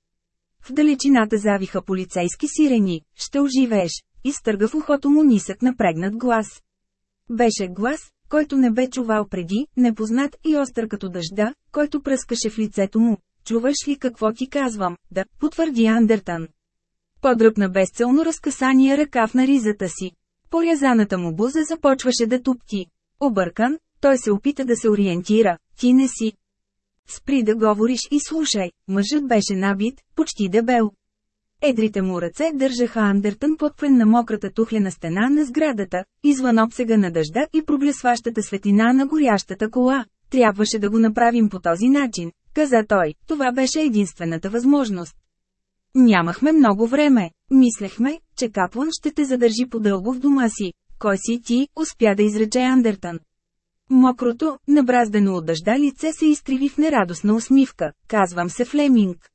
В далечината завиха полицейски сирени, ще оживееш, изтърга в ухото му нисък напрегнат глас. Беше глас, който не бе чувал преди, непознат и остър като дъжда, който пръскаше в лицето му. Чуваш ли какво ти казвам? Да, потвърди Андертън. Подръпна безцелно разкасания ръкав на ризата си. Порязаната му буза започваше да тупти. Объркан, той се опита да се ориентира. Ти не си. Спри да говориш и слушай. Мъжът беше набит, почти дебел. Едрите му ръце държаха Андертън подпрен на мократа тухлена стена на сградата, извън обсега на дъжда и проблесващата светлина на горящата кола. Трябваше да го направим по този начин, каза той, това беше единствената възможност. Нямахме много време. Мислехме, че Каплан ще те задържи по-дълго в дома си. Кой си ти, успя да изрече Андертън. Мокрото, набраздено от дъжда лице се изкриви в нерадостна усмивка. Казвам се Флеминг.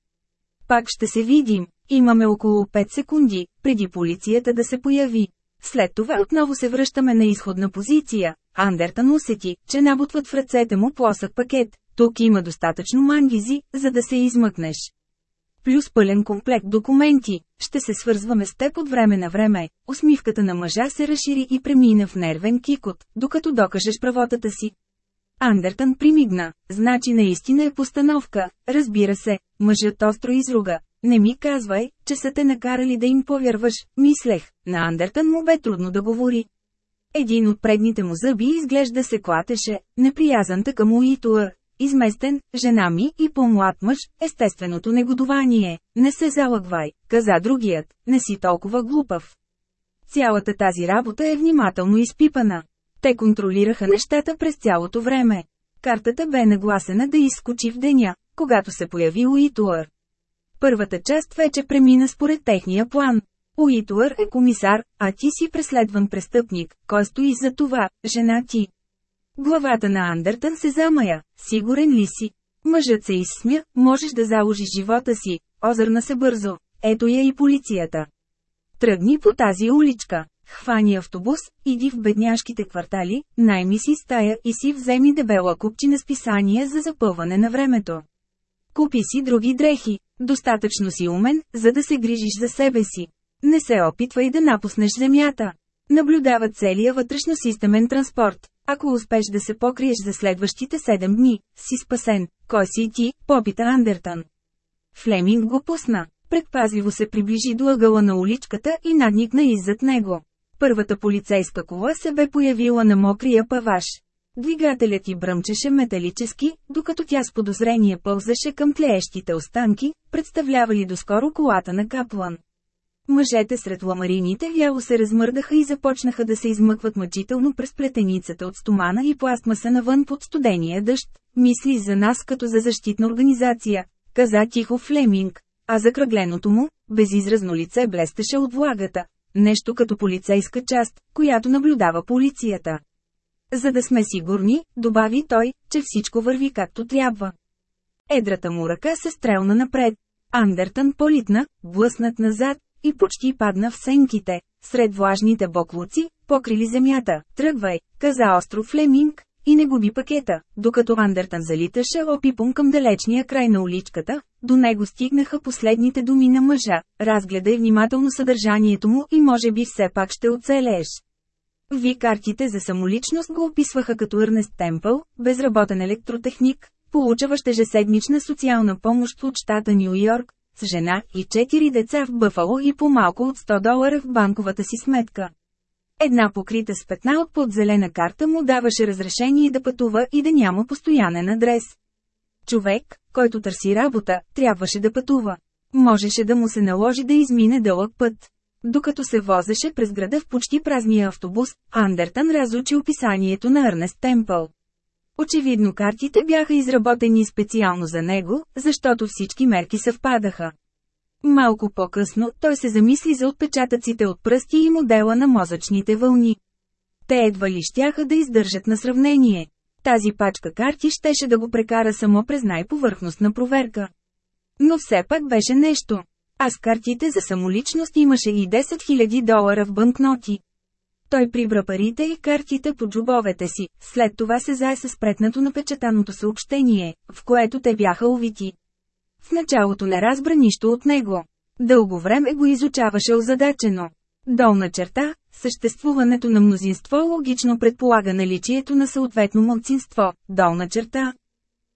Пак ще се видим. Имаме около 5 секунди, преди полицията да се появи. След това отново се връщаме на изходна позиция. Андертън усети, че набутват в ръцете му плосък пакет. Тук има достатъчно мангизи, за да се измъкнеш. Плюс пълен комплект документи. Ще се свързваме с теб от време на време. Усмивката на мъжа се разшири и премина в нервен кикот, докато докажеш правотата си. Андертън примигна. Значи наистина е постановка. Разбира се, мъжът остро изруга. Не ми казвай, че са те накарали да им повярваш, мислех. На Андертън му бе трудно да говори. Един от предните му зъби изглежда се клатеше, неприязан така му и туа. Изместен, жена ми и по-млад мъж, естественото негодование. Не се залъгвай, каза другият, не си толкова глупав. Цялата тази работа е внимателно изпипана. Те контролираха нещата през цялото време. Картата бе нагласена да изскочи в деня, когато се появи Уитуър. Първата част вече премина според техния план. Уитуър е комисар, а ти си преследван престъпник, кой стои за това, жена ти. Главата на Андертън се замая, сигурен ли си? Мъжът се изсмя, можеш да заложиш живота си, озърна се бързо, ето я и полицията. Тръгни по тази уличка, хвани автобус, иди в бедняшките квартали, найми си стая и си вземи дебела купчина списания за запълване на времето. Купи си други дрехи, достатъчно си умен, за да се грижиш за себе си. Не се опитвай да напуснеш земята. Наблюдава целия вътрешно-системен транспорт. Ако успеш да се покриеш за следващите 7 дни, си спасен. Кой си ти, попита Андертън. Флеминг го пусна. Предпазливо се приближи до ъгъла на уличката и надникна иззад него. Първата полицейска кола се бе появила на мокрия паваш. Двигателят й бръмчеше металически, докато тя с подозрение пълзаше към тлеещите останки, представлявали доскоро колата на Каплан. Мъжете сред ламарините вяло се размърдаха и започнаха да се измъкват мъчително през плетеницата от стомана и пластмаса навън под студения дъжд. Мисли за нас като за защитна организация, каза тихо Флеминг, а закръгленото му, безизразно лице блестеше от влагата. Нещо като полицейска част, която наблюдава полицията. За да сме сигурни, добави той, че всичко върви както трябва. Едрата му ръка се стрелна напред. Андертън политна, блъснат назад, и почти падна в сенките, сред влажните боклуци, покрили земята. Тръгвай, каза остров Флеминг, и не губи пакета, докато Андертън залиташе опипом към далечния край на уличката, до него стигнаха последните думи на мъжа, разгледай внимателно съдържанието му и може би все пак ще оцелееш. Ви картите за самоличност го описваха като Ернест Темпъл, безработен електротехник, получаващ ежеседмична социална помощ от щата Нью Йорк, с жена и четири деца в Бъфало и по малко от 100 долара в банковата си сметка. Една покрита с петна от подзелена карта му даваше разрешение да пътува и да няма постоянен адрес. Човек, който търси работа, трябваше да пътува. Можеше да му се наложи да измине дълъг път. Докато се возеше през града в почти празния автобус, Андертън разучи описанието на Ернест Темпъл. Очевидно картите бяха изработени специално за него, защото всички мерки съвпадаха. Малко по-късно той се замисли за отпечатъците от пръсти и модела на мозъчните вълни. Те едва ли щяха да издържат на сравнение. Тази пачка карти щеше да го прекара само през най-повърхностна проверка. Но все пак беше нещо. А с картите за самоличност имаше и 10 000 долара в банкноти. Той прибра парите и картите по джубовете си, след това се зае с спретнато напечатаното съобщение, в което те бяха увити. В началото не разбра нищо от него. Дълго време го изучаваше озадачено. Долна черта, съществуването на мнозинство логично предполага наличието на съответно мълцинство, долна черта.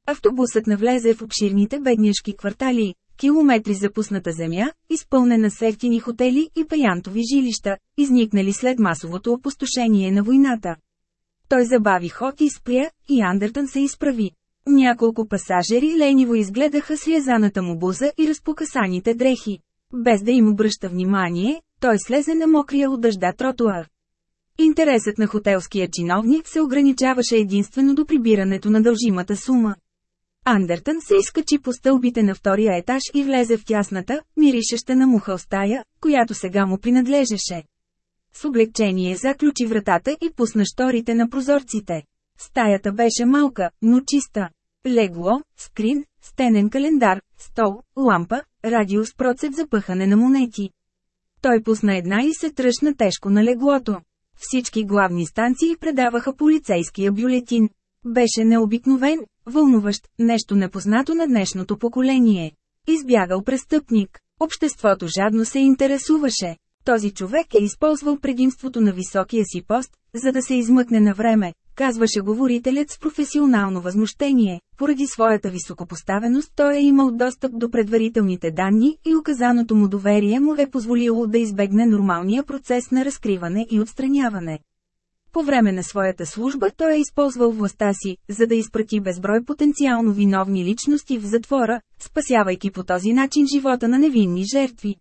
Автобусът навлезе в обширните бедняшки квартали, километри запусната земя, изпълнена с ефтини хотели и паянтови жилища, изникнали след масовото опустошение на войната. Той забави ход и спря, и Андертън се изправи. Няколко пасажери лениво изгледаха срязаната му буза и разпокасаните дрехи. Без да им обръща внимание, той слезе на мокрия от дъжда тротуар. Интересът на хотелския чиновник се ограничаваше единствено до прибирането на дължимата сума. Андертън се изкачи по стълбите на втория етаж и влезе в тясната, миришеща на муха стая, която сега му принадлежеше. С облегчение заключи вратата и пусна шторите на прозорците. Стаята беше малка, но чиста. Легло, скрин, стенен календар, стол, лампа, радио с процеп за пъхане на монети. Той пусна една и се тръщна тежко на леглото. Всички главни станции предаваха полицейския бюлетин. Беше необикновен, вълнуващ, нещо непознато на днешното поколение. Избягал престъпник. Обществото жадно се интересуваше. Този човек е използвал предимството на високия си пост, за да се измъкне на време, казваше говорителят с професионално възмущение. Поради своята високопоставеност той е имал достъп до предварителните данни и оказаното му доверие му е позволило да избегне нормалния процес на разкриване и отстраняване. По време на своята служба той е използвал властта си, за да изпрати безброй потенциално виновни личности в затвора, спасявайки по този начин живота на невинни жертви.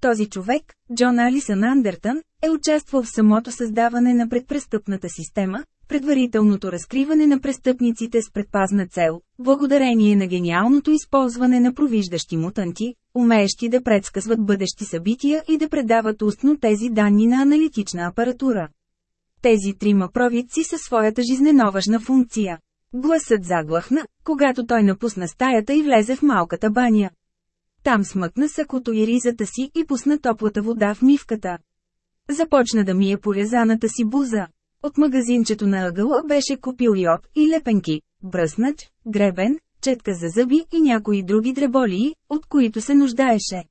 Този човек, Джон Алисън Андертън, е участвал в самото създаване на предпрестъпната система, предварителното разкриване на престъпниците с предпазна цел, благодарение на гениалното използване на провиждащи мутанти, умеещи да предсказват бъдещи събития и да предават устно тези данни на аналитична апаратура. Тези трима провидци са своята жизненоважна функция. Гласът заглахна, когато той напусна стаята и влезе в малката баня. Там смъкна сакото и ризата си и пусна топлата вода в мивката. Започна да мие порязаната си буза. От магазинчето на ъгъла беше купил йод и лепенки, бръснач, гребен, четка за зъби и някои други дреболии, от които се нуждаеше.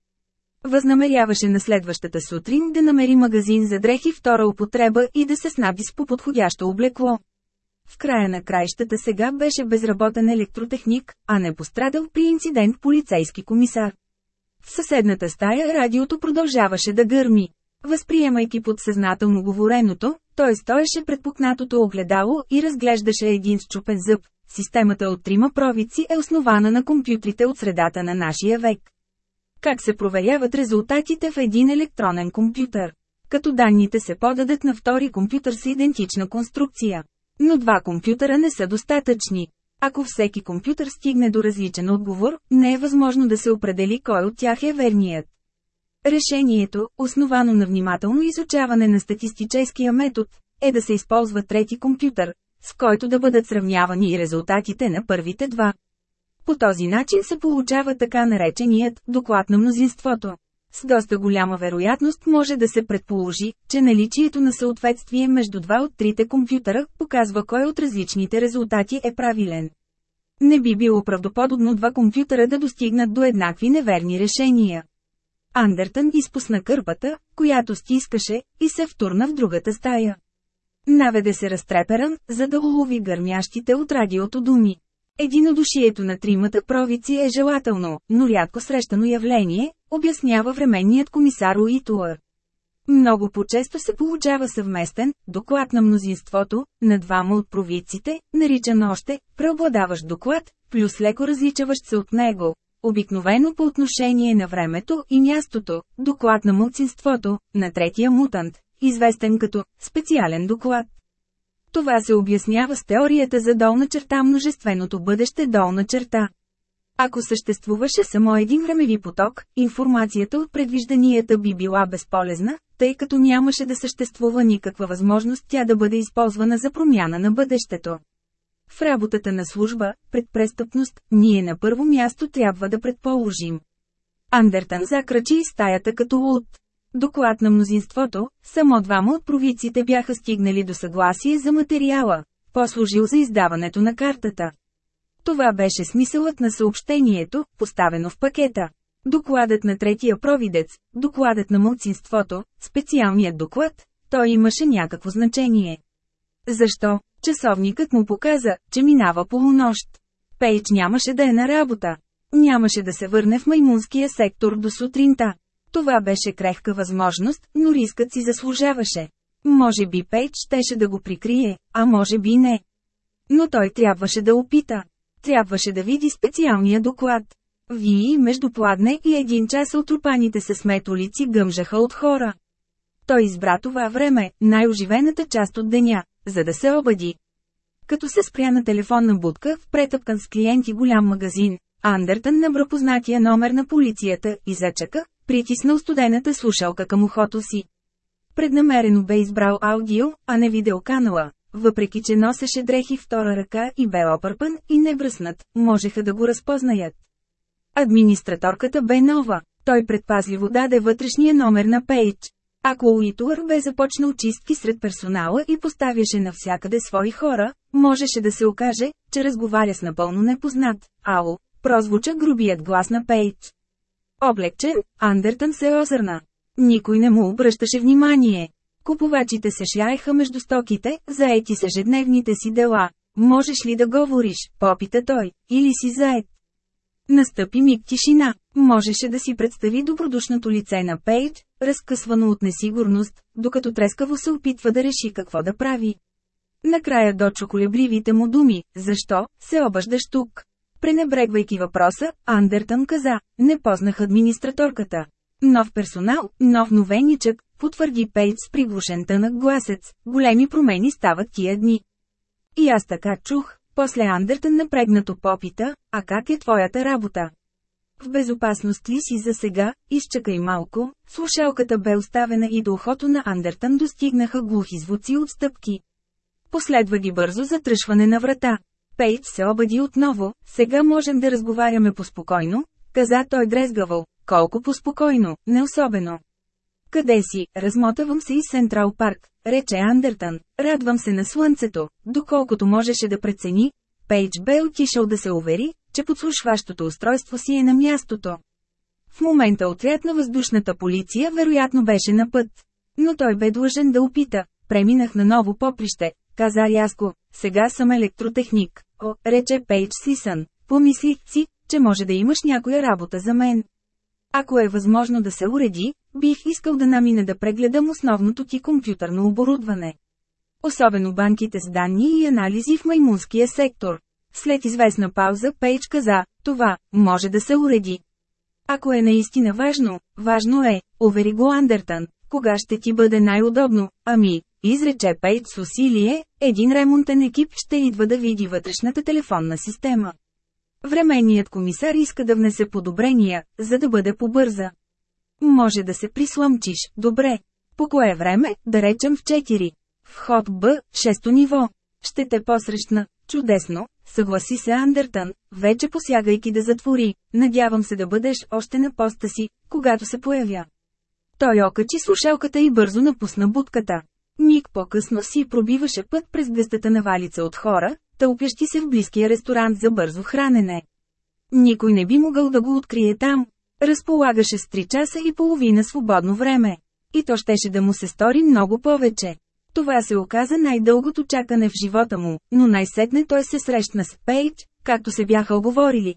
Възнамеряваше на следващата сутрин да намери магазин за дрехи втора употреба и да се снаби с по подходящо облекло. В края на краищата сега беше безработен електротехник, а не пострадал при инцидент полицейски комисар. В съседната стая радиото продължаваше да гърми. Възприемайки подсъзнателно говореното, той стоеше пред пукнатото огледало и разглеждаше един счупен зъб. Системата от трима провици е основана на компютрите от средата на нашия век. Как се проверяват резултатите в един електронен компютър? Като данните се подадат на втори компютър с идентична конструкция. Но два компютъра не са достатъчни. Ако всеки компютър стигне до различен отговор, не е възможно да се определи кой от тях е верният. Решението, основано на внимателно изучаване на статистическия метод, е да се използва трети компютър, с който да бъдат сравнявани и резултатите на първите два. По този начин се получава така нареченият доклад на мнозинството. С доста голяма вероятност може да се предположи, че наличието на съответствие между два от трите компютъра показва кой от различните резултати е правилен. Не би било правдоподобно два компютъра да достигнат до еднакви неверни решения. Андертън изпусна кърпата, която стискаше, и се втурна в другата стая. Наведе се разтреперан, за да улови гърмящите от радиото думи. Единодушието на тримата провици е желателно, но рядко срещано явление, обяснява временният комисар Уитуър. Много по-често се получава съвместен доклад на мнозинството, на двама от провиците, наричан още преобладаващ доклад, плюс леко различаващ се от него. Обикновено по отношение на времето и мястото, доклад на мълцинството, на третия мутант, известен като специален доклад. Това се обяснява с теорията за долна черта множественото бъдеще долна черта. Ако съществуваше само един времеви поток, информацията от предвижданията би била безполезна, тъй като нямаше да съществува никаква възможност тя да бъде използвана за промяна на бъдещето. В работата на служба, предпрестъпност, ние на първо място трябва да предположим. Андертън закрачи из стаята като луд. Доклад на мнозинството, само двама от провиците бяха стигнали до съгласие за материала, послужил за издаването на картата. Това беше смисълът на съобщението, поставено в пакета. Докладът на третия провидец, докладът на мълцинството, специалният доклад, той имаше някакво значение. Защо? Часовникът му показа, че минава полунощ. Пейдж нямаше да е на работа. Нямаше да се върне в маймунския сектор до сутринта. Това беше крехка възможност, но рискът си заслужаваше. Може би Пейдж щеше да го прикрие, а може би не. Но той трябваше да опита. Трябваше да види специалния доклад. Вии между пладне и един час отрупаните се сметолици гъмжаха от хора. Той избра това време, най-оживената част от деня, за да се обади. Като се спря на телефонна будка в претъпкан с клиенти голям магазин, Андертън набра познатия номер на полицията и зачака, притиснал студената слушалка към ухото си. Преднамерено бе избрал аудио, а не видеоканала, въпреки че носеше дрехи втора ръка и бе опърпан и не бръснат, можеха да го разпознаят. Администраторката бе нова, той предпазливо даде вътрешния номер на Пейдж. Ако Уитуър бе започнал чистки сред персонала и поставяше навсякъде свои хора, можеше да се окаже, че разговаря с напълно непознат. Ало, прозвуча грубият глас на Пейдж. Облегчен, Андертън се озърна. Никой не му обръщаше внимание. Купувачите се шляеха между стоките, заети с ежедневните си дела. Можеш ли да говориш, попита той, или си заед? Настъпи миг тишина. Можеше да си представи добродушното лице на Пейдж, разкъсвано от несигурност, докато трескаво се опитва да реши какво да прави. Накрая до чоколебливите му думи, защо се обаждаш тук? Пренебрегвайки въпроса, Андертън каза, не познах администраторката. Нов персонал, нов новеничък, потвърди Пейдж с приглушен тънък гласец, големи промени стават тия дни. И аз така чух, после Андертън напрегнато попита, а как е твоята работа? В безопасност ли си за сега, изчакай малко, слушалката бе оставена и до ухото на Андертън достигнаха глухи звуци от стъпки. Последва ги бързо затръшване на врата. Пейдж се обади отново, сега можем да разговаряме поспокойно, каза той дрезгавал, колко поспокойно, не особено. Къде си, размотавам се из Сентрал Парк, рече Андертън, радвам се на слънцето, доколкото можеше да прецени, Пейдж бе отишъл да се увери, че подслушващото устройство си е на мястото. В момента отряд на въздушната полиция вероятно беше на път. Но той бе длъжен да опита. Преминах на ново поприще, каза рязко. Сега съм електротехник. О, рече Пейдж Сисън. Помислих си, че може да имаш някоя работа за мен. Ако е възможно да се уреди, бих искал да намина да прегледам основното ти компютърно оборудване. Особено банките с данни и анализи в маймунския сектор. След известна пауза Пейдж каза, това, може да се уреди. Ако е наистина важно, важно е, увери го Андертън, кога ще ти бъде най-удобно, ами, изрече Пейдж с усилие, един ремонтен екип ще идва да види вътрешната телефонна система. Временният комисар иска да внесе подобрения, за да бъде побърза. Може да се присламчиш, добре. По кое време, да речем в 4. Вход Б, шесто ниво. Ще те посрещна. Чудесно, съгласи се Андертън, вече посягайки да затвори. Надявам се да бъдеш още на поста си, когато се появя. Той окачи слушалката и бързо напусна будката. Миг по-късно си пробиваше път през гъстата навалица от хора, тълпящи се в близкия ресторант за бързо хранене. Никой не би могъл да го открие там. Разполагаше с 3 часа и половина свободно време. И то щеше да му се стори много повече. Това се оказа най-дългото чакане в живота му, но най-сетне той се срещна с Пейдж, както се бяха оговорили.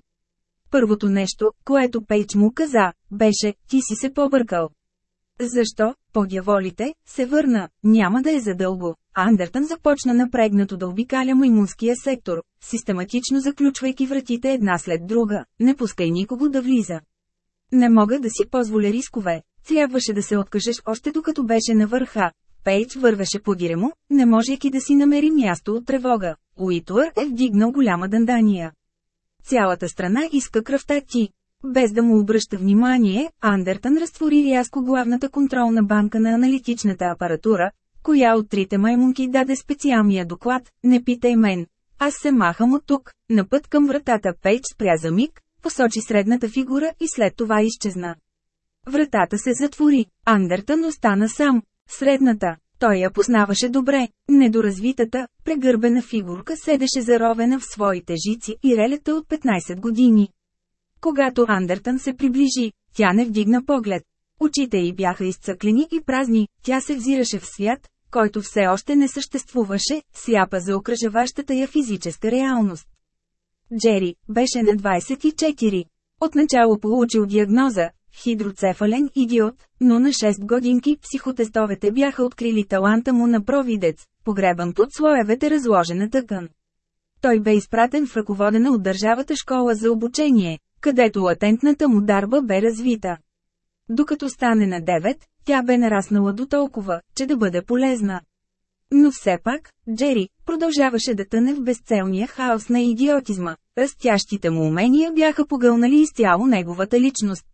Първото нещо, което Пейдж му каза, беше, ти си се побъркал. Защо, по дяволите, се върна, няма да е задълго. Андертън започна напрегнато да обикаля маймунския сектор, систематично заключвайки вратите една след друга, не пускай никого да влиза. Не мога да си позволя рискове, трябваше да се откажеш още докато беше на върха. Пейдж вървеше по диремо, не можейки да си намери място от тревога. Уитуър е вдигнал голяма дандания. Цялата страна иска кръвта ти. Без да му обръща внимание, Андертън разтвори рязко главната контролна банка на аналитичната апаратура, коя от трите маймунки даде специалния доклад, не питай мен. Аз се махам от тук, на път към вратата Пейдж спря за миг, посочи средната фигура и след това изчезна. Вратата се затвори, Андертън остана сам. Средната, той я познаваше добре, недоразвитата, прегърбена фигурка седеше заровена в своите жици и релята от 15 години. Когато Андертън се приближи, тя не вдигна поглед. Очите й бяха изцъклени и празни, тя се взираше в свят, който все още не съществуваше, сляпа за окръжаващата я физическа реалност. Джери беше на 24. Отначало получил диагноза – хидроцефален идиот, но на 6 годинки психотестовете бяха открили таланта му на провидец, погребан под слоевете разложена тъкан. Той бе изпратен в ръководена от държавата школа за обучение, където латентната му дарба бе развита. Докато стане на 9, тя бе нараснала до толкова, че да бъде полезна. Но все пак, Джери, продължаваше да тъне в безцелния хаос на идиотизма. Растящите му умения бяха погълнали изцяло неговата личност.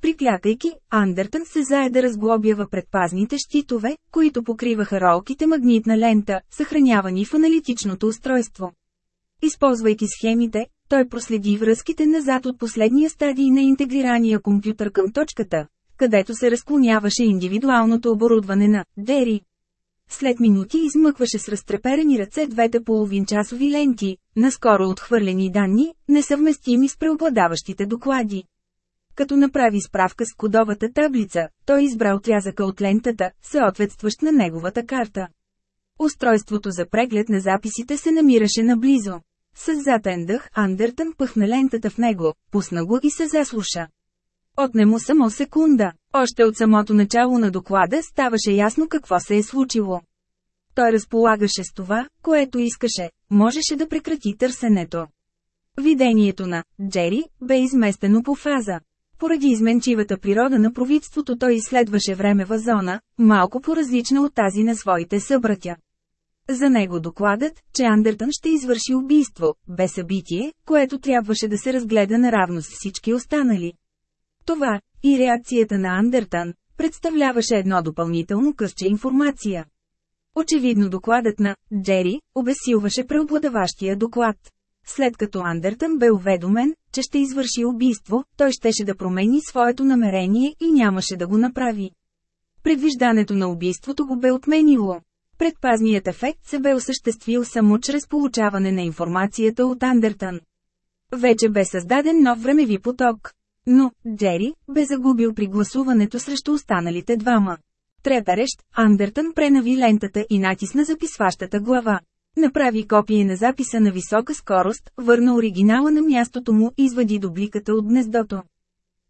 Приклякайки, Андертън се зае да разглобява предпазните щитове, които покриваха ролките магнитна лента, съхранявани в аналитичното устройство. Използвайки схемите, той проследи връзките назад от последния стадий на интегрирания компютър към точката, където се разклоняваше индивидуалното оборудване на Дери. След минути измъкваше с разтреперени ръце двете половинчасови ленти, наскоро отхвърлени данни, несъвместими с преобладаващите доклади. Като направи справка с кодовата таблица, той избра отрязъка от лентата, съответстващ на неговата карта. Устройството за преглед на записите се намираше наблизо. С затен дъх Андертън пъхна лентата в него, пусна го и се заслуша. Отне му само секунда. Още от самото начало на доклада ставаше ясно какво се е случило. Той разполагаше с това, което искаше, можеше да прекрати търсенето. Видението на Джери бе изместено по фаза. Поради изменчивата природа на провидството той изследваше времева зона, малко по-различна от тази на своите събратя. За него докладът, че Андертън ще извърши убийство, бе събитие, което трябваше да се разгледа наравно с всички останали. Това, и реакцията на Андертън, представляваше едно допълнително късче информация. Очевидно докладът на Джери обесилваше преобладаващия доклад. След като Андертън бе уведомен, че ще извърши убийство, той щеше да промени своето намерение и нямаше да го направи. Предвиждането на убийството го бе отменило. Предпазният ефект се бе осъществил само чрез получаване на информацията от Андертън. Вече бе създаден нов времеви поток. Но, Джери, бе загубил при гласуването срещу останалите двама. Треперещ, Андертън пренави лентата и натисна записващата глава. Направи копие на записа на висока скорост, върна оригинала на мястото му и извади дубликата от гнездото.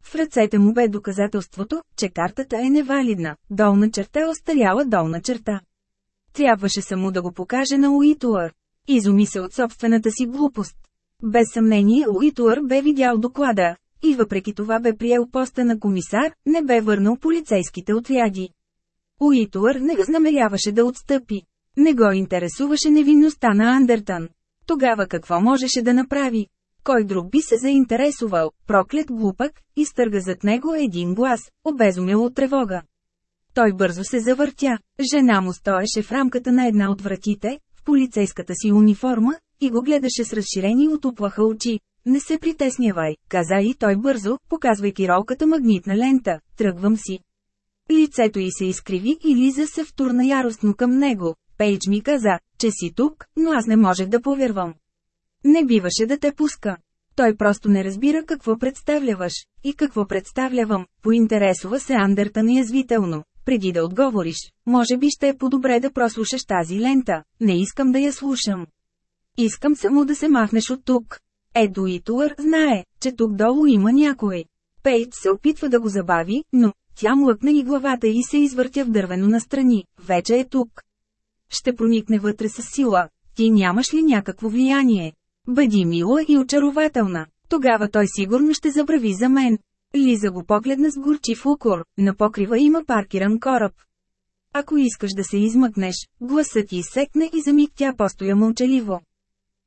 В ръцете му бе доказателството, че картата е невалидна, долна черта остаряла долна черта. Трябваше само да го покаже на Уитуър. Изуми се от собствената си глупост. Без съмнение Уитуър бе видял доклада, и въпреки това бе приел поста на комисар, не бе върнал полицейските отряди. Уитуър не възнамеряваше да отстъпи. Не го интересуваше невинността на Андертън. Тогава какво можеше да направи? Кой друг би се заинтересувал, проклет глупък, изтърга зад него един глас, обезумел от тревога. Той бързо се завъртя. Жена му стоеше в рамката на една от вратите, в полицейската си униформа, и го гледаше с разширени от оплаха очи. Не се притеснявай, каза и той бързо, показвайки ролката магнитна лента. Тръгвам си. Лицето й се изкриви и Лиза се втурна яростно към него. Пейдж ми каза, че си тук, но аз не можех да повярвам. Не биваше да те пуска. Той просто не разбира какво представляваш. И какво представлявам, поинтересува се Андертън язвително. Преди да отговориш, може би ще е по-добре да прослушаш тази лента. Не искам да я слушам. Искам само да се махнеш от тук. Едо и Туър знае, че тук долу има някой. Пейт се опитва да го забави, но тя млъкна и главата и се извъртя в дървено настрани. Вече е тук. Ще проникне вътре с сила. Ти нямаш ли някакво влияние? Бъди мила и очарователна. Тогава той сигурно ще забрави за мен. Лиза го погледна с горчив укор, на покрива има паркиран кораб. Ако искаш да се измъкнеш, гласът ти изсекне и за миг тя постоя мълчаливо.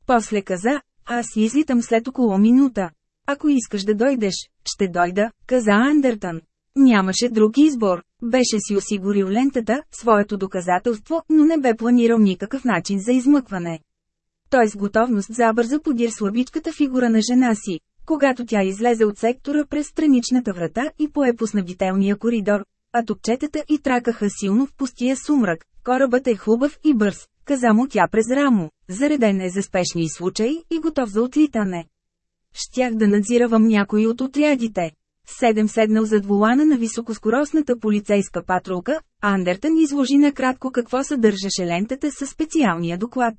После каза, аз излитам след около минута. Ако искаш да дойдеш, ще дойда, каза Андертън. Нямаше друг избор. Беше си осигурил лентата, своето доказателство, но не бе планирал никакъв начин за измъкване. Той с готовност забърза подир слабичката фигура на жена си, когато тя излезе от сектора през страничната врата и пое по снабдителния коридор, а топчетата и тракаха силно в пустия сумрак, корабът е хубав и бърз, каза му тя през рамо, зареден е за спешни случаи и готов за отлитане. Щях да надзиравам някой от отрядите. Седем седнал зад волана на високоскоростната полицейска патрулка, Андертън изложи накратко какво съдържаше лентата със специалния доклад.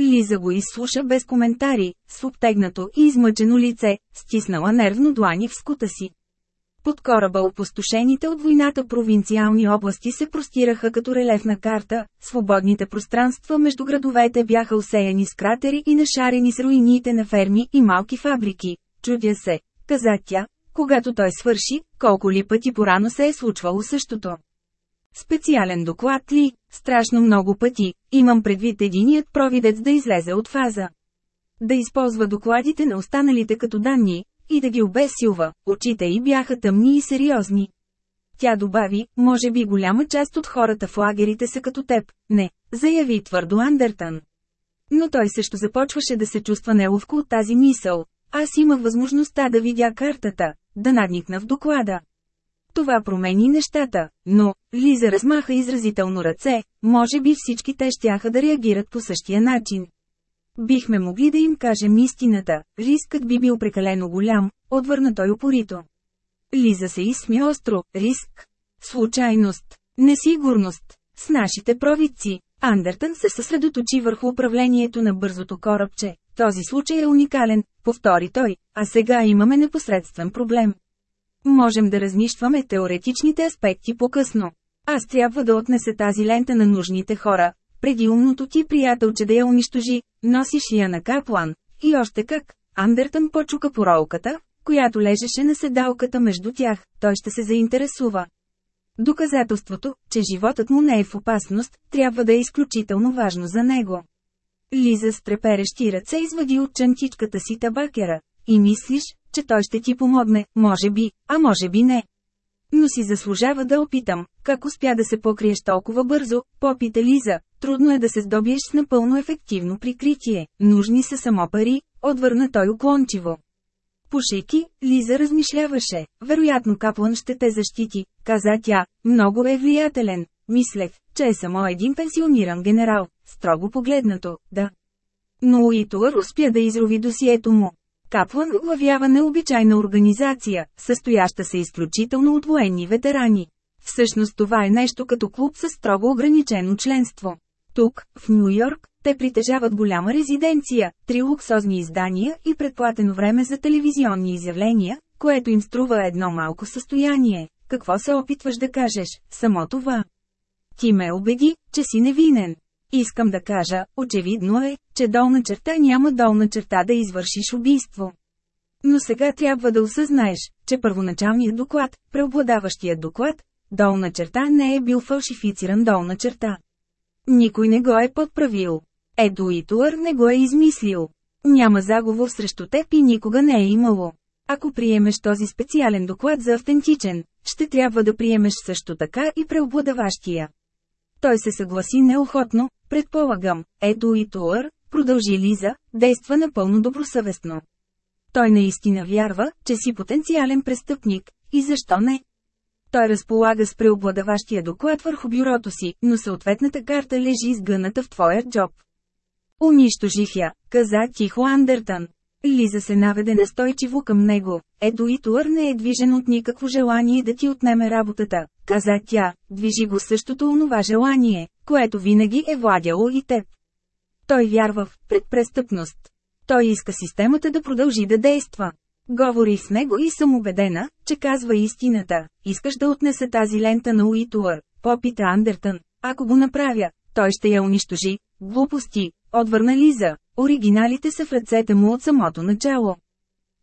Лиза го изслуша без коментари, с обтегнато и измъчено лице, стиснала нервно длани в скута си. Под кораба опустошените от войната провинциални области се простираха като релефна карта, свободните пространства между градовете бяха усеяни с кратери и нашарени с руините на ферми и малки фабрики. Чудя се, каза тя, когато той свърши, колко ли пъти порано се е случвало същото. Специален доклад ли? Страшно много пъти, имам предвид единият провидец да излезе от фаза. Да използва докладите на останалите като данни, и да ги обесилва, очите й бяха тъмни и сериозни. Тя добави, може би голяма част от хората в лагерите са като теб, не, заяви твърдо Андертън. Но той също започваше да се чувства неловко от тази мисъл. Аз имах възможността да видя картата, да надникна в доклада. Това промени нещата, но, Лиза размаха изразително ръце, може би всички те щяха да реагират по същия начин. Бихме могли да им кажем истината, рискът би бил прекалено голям, отвърна той упорито. Лиза се изсмя остро, риск. Случайност. Несигурност. С нашите провидци. Андертън се съсредоточи върху управлението на бързото корабче. Този случай е уникален, повтори той, а сега имаме непосредствен проблем. Можем да разнищваме теоретичните аспекти по-късно. Аз трябва да отнесе тази лента на нужните хора, преди умното ти приятелче да я унищожи, носиш я на Каплан. И още как, Андертън почука по ролката, която лежеше на седалката между тях, той ще се заинтересува. Доказателството, че животът му не е в опасност, трябва да е изключително важно за него. Лиза с треперещи ръце извади от чантичката си табакера. И мислиш, че той ще ти помогне, може би, а може би не. Но си заслужава да опитам, как успя да се покриеш толкова бързо, попита Лиза, трудно е да се здобиеш с напълно ефективно прикритие, нужни са само пари, отвърна той уклончиво. Пушейки, Лиза размишляваше, вероятно Каплан ще те защити, каза тя, много е влиятелен, мислех, че е само един пенсиониран генерал, строго погледнато, да. Но Уитуър успя да изрови досието му. Каплан главява необичайна организация, състояща се изключително от военни ветерани. Всъщност това е нещо като клуб с строго ограничено членство. Тук, в Нью Йорк, те притежават голяма резиденция, три луксозни издания и предплатено време за телевизионни изявления, което им струва едно малко състояние. Какво се опитваш да кажеш, само това? Ти ме убеди, че си невинен. Искам да кажа, очевидно е, че долна черта няма долна черта да извършиш убийство. Но сега трябва да осъзнаеш, че първоначалният доклад, преобладаващият доклад, долна черта не е бил фалшифициран долна черта. Никой не го е подправил. Едо Итуър не го е измислил. Няма заговор срещу теб и никога не е имало. Ако приемеш този специален доклад за автентичен, ще трябва да приемеш също така и преобладаващия. Той се съгласи неохотно, предполагам, ето и Туър, продължи Лиза, действа напълно добросъвестно. Той наистина вярва, че си потенциален престъпник, и защо не? Той разполага с преобладаващия доклад върху бюрото си, но съответната карта лежи изгъната в твоя джоб. Унищожих я, каза тихо Андертън. Лиза се наведе настойчиво към него. Ето и Туър не е движен от никакво желание да ти отнеме работата, каза тя, движи го същото онова желание, което винаги е владяло и теб. Той вярва в предпрестъпност. Той иска системата да продължи да действа. Говори с него и съм убедена, че казва истината. Искаш да отнесе тази лента на Уитуър, попита Андертън. Ако го направя, той ще я унищожи. Глупости, отвърна Лиза. Оригиналите са в ръцете му от самото начало.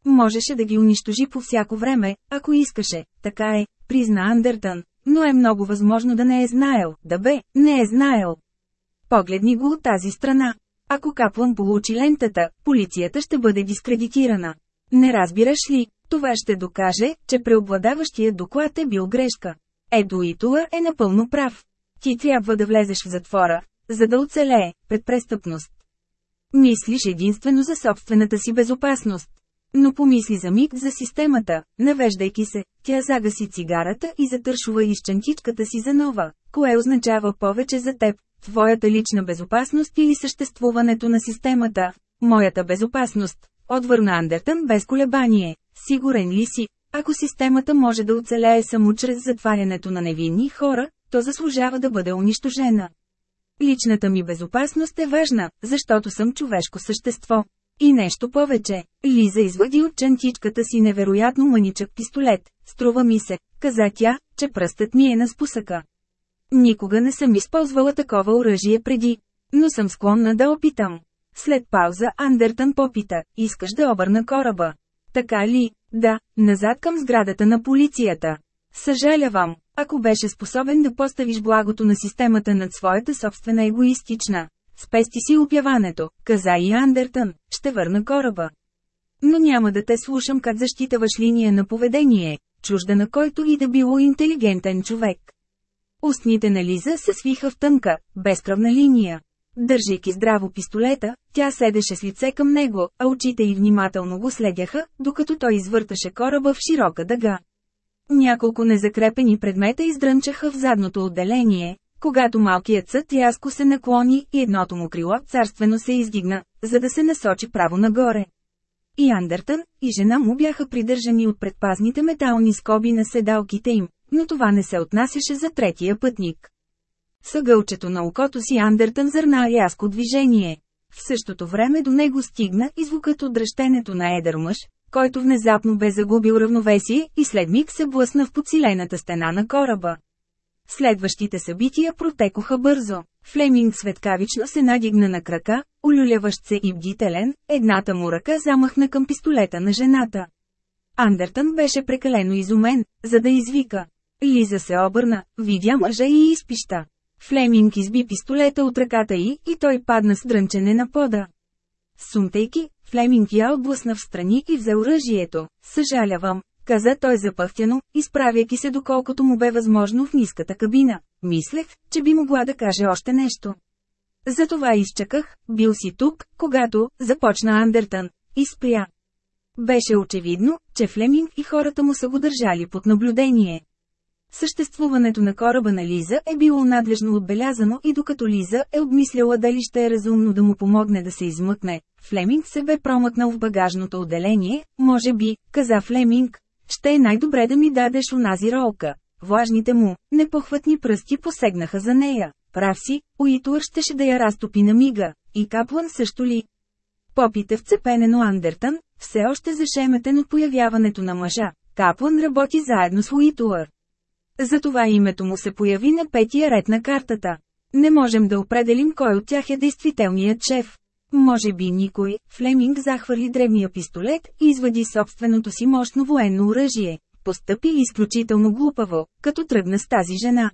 Можеше да ги унищожи по всяко време, ако искаше, така е, призна Андертън, но е много възможно да не е знаел, да бе, не е знаел. Погледни го от тази страна. Ако Каплан получи лентата, полицията ще бъде дискредитирана. Не разбираш ли, това ще докаже, че преобладаващия доклад е бил грешка. Едо Итула е напълно прав. Ти трябва да влезеш в затвора, за да оцелее, пред престъпност. Мислиш единствено за собствената си безопасност. Но помисли за миг за системата, навеждайки се, тя загаси цигарата и затършува изчанчичката си за нова, кое означава повече за теб, твоята лична безопасност или съществуването на системата. Моята безопасност, отвърна Андертън без колебание. Сигурен ли си, ако системата може да оцелее само чрез затварянето на невинни хора, то заслужава да бъде унищожена. Личната ми безопасност е важна, защото съм човешко същество. И нещо повече. Лиза извади от чантичката си невероятно мъничък пистолет. Струва ми се, каза тя, че пръстът ми е на спусъка. Никога не съм използвала такова оръжие преди, но съм склонна да опитам. След пауза Андертън попита, искаш да обърна кораба. Така ли? Да, назад към сградата на полицията. Съжалявам, ако беше способен да поставиш благото на системата над своята собствена егоистична. Спести си опяването, каза и Андертън, ще върна кораба. Но няма да те слушам как защитаваш линия на поведение, чужда на който и да било интелигентен човек. Устните на Лиза се свиха в тънка, безкръвна линия. Държайки здраво пистолета, тя седеше с лице към него, а очите й внимателно го следяха, докато той извърташе кораба в широка дъга. Няколко незакрепени предмета издрънчаха в задното отделение, когато малкият съд рязко се наклони и едното му крило царствено се издигна, за да се насочи право нагоре. И Андертън, и жена му бяха придържани от предпазните метални скоби на седалките им, но това не се отнасяше за третия пътник. Съгълчето на окото си Андертън зърна рязко движение. В същото време до него стигна и звукът от дръщенето на едър мъж, който внезапно бе загубил равновесие и след миг се блъсна в подсилената стена на кораба. Следващите събития протекоха бързо. Флеминг светкавично се надигна на крака, улюляващ се и бдителен, едната му ръка замахна към пистолета на жената. Андертън беше прекалено изумен, за да извика. Лиза се обърна, видя мъжа и изпища. Флеминг изби пистолета от ръката й и той падна с дрънчене на пода. Сумтейки, Флеминг я отблъсна в страни и взе оръжието. Съжалявам, каза той запъхтяно, изправяйки се доколкото му бе възможно в ниската кабина. Мислех, че би могла да каже още нещо. Затова изчаках, бил си тук, когато започна Андертън, и спря. Беше очевидно, че Флеминг и хората му са го държали под наблюдение. Съществуването на кораба на Лиза е било надлежно отбелязано и докато Лиза е обмисляла дали ще е разумно да му помогне да се измъкне, Флеминг се бе промъкнал в багажното отделение, може би, каза Флеминг, ще е най-добре да ми дадеш унази ролка. Влажните му, непохватни пръсти посегнаха за нея. Прав си, Уитуър щеше да я разтопи на мига. И Каплан също ли? Попите вцепенено Андертън, все още зашеметен от появяването на мъжа. Каплан работи заедно с Уитуър. Затова името му се появи на петия ред на картата. Не можем да определим кой от тях е действителният шеф. Може би никой, Флеминг захвърли древния пистолет и извади собственото си мощно военно оръжие. Постъпи изключително глупаво, като тръгна с тази жена.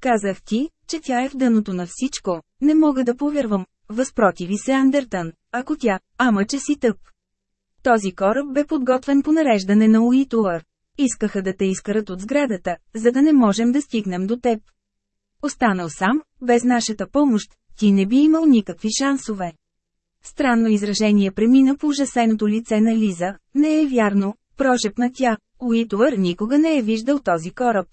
Казах ти, че тя е в дъното на всичко, не мога да повярвам, възпротиви се Андертън, ако тя, ама че си тъп. Този кораб бе подготвен по нареждане на Уитуър. Искаха да те изкарат от сградата, за да не можем да стигнем до теб. Останал сам, без нашата помощ, ти не би имал никакви шансове. Странно изражение премина по ужасеното лице на Лиза. Не е вярно, прошепна тя. Уитуър никога не е виждал този кораб.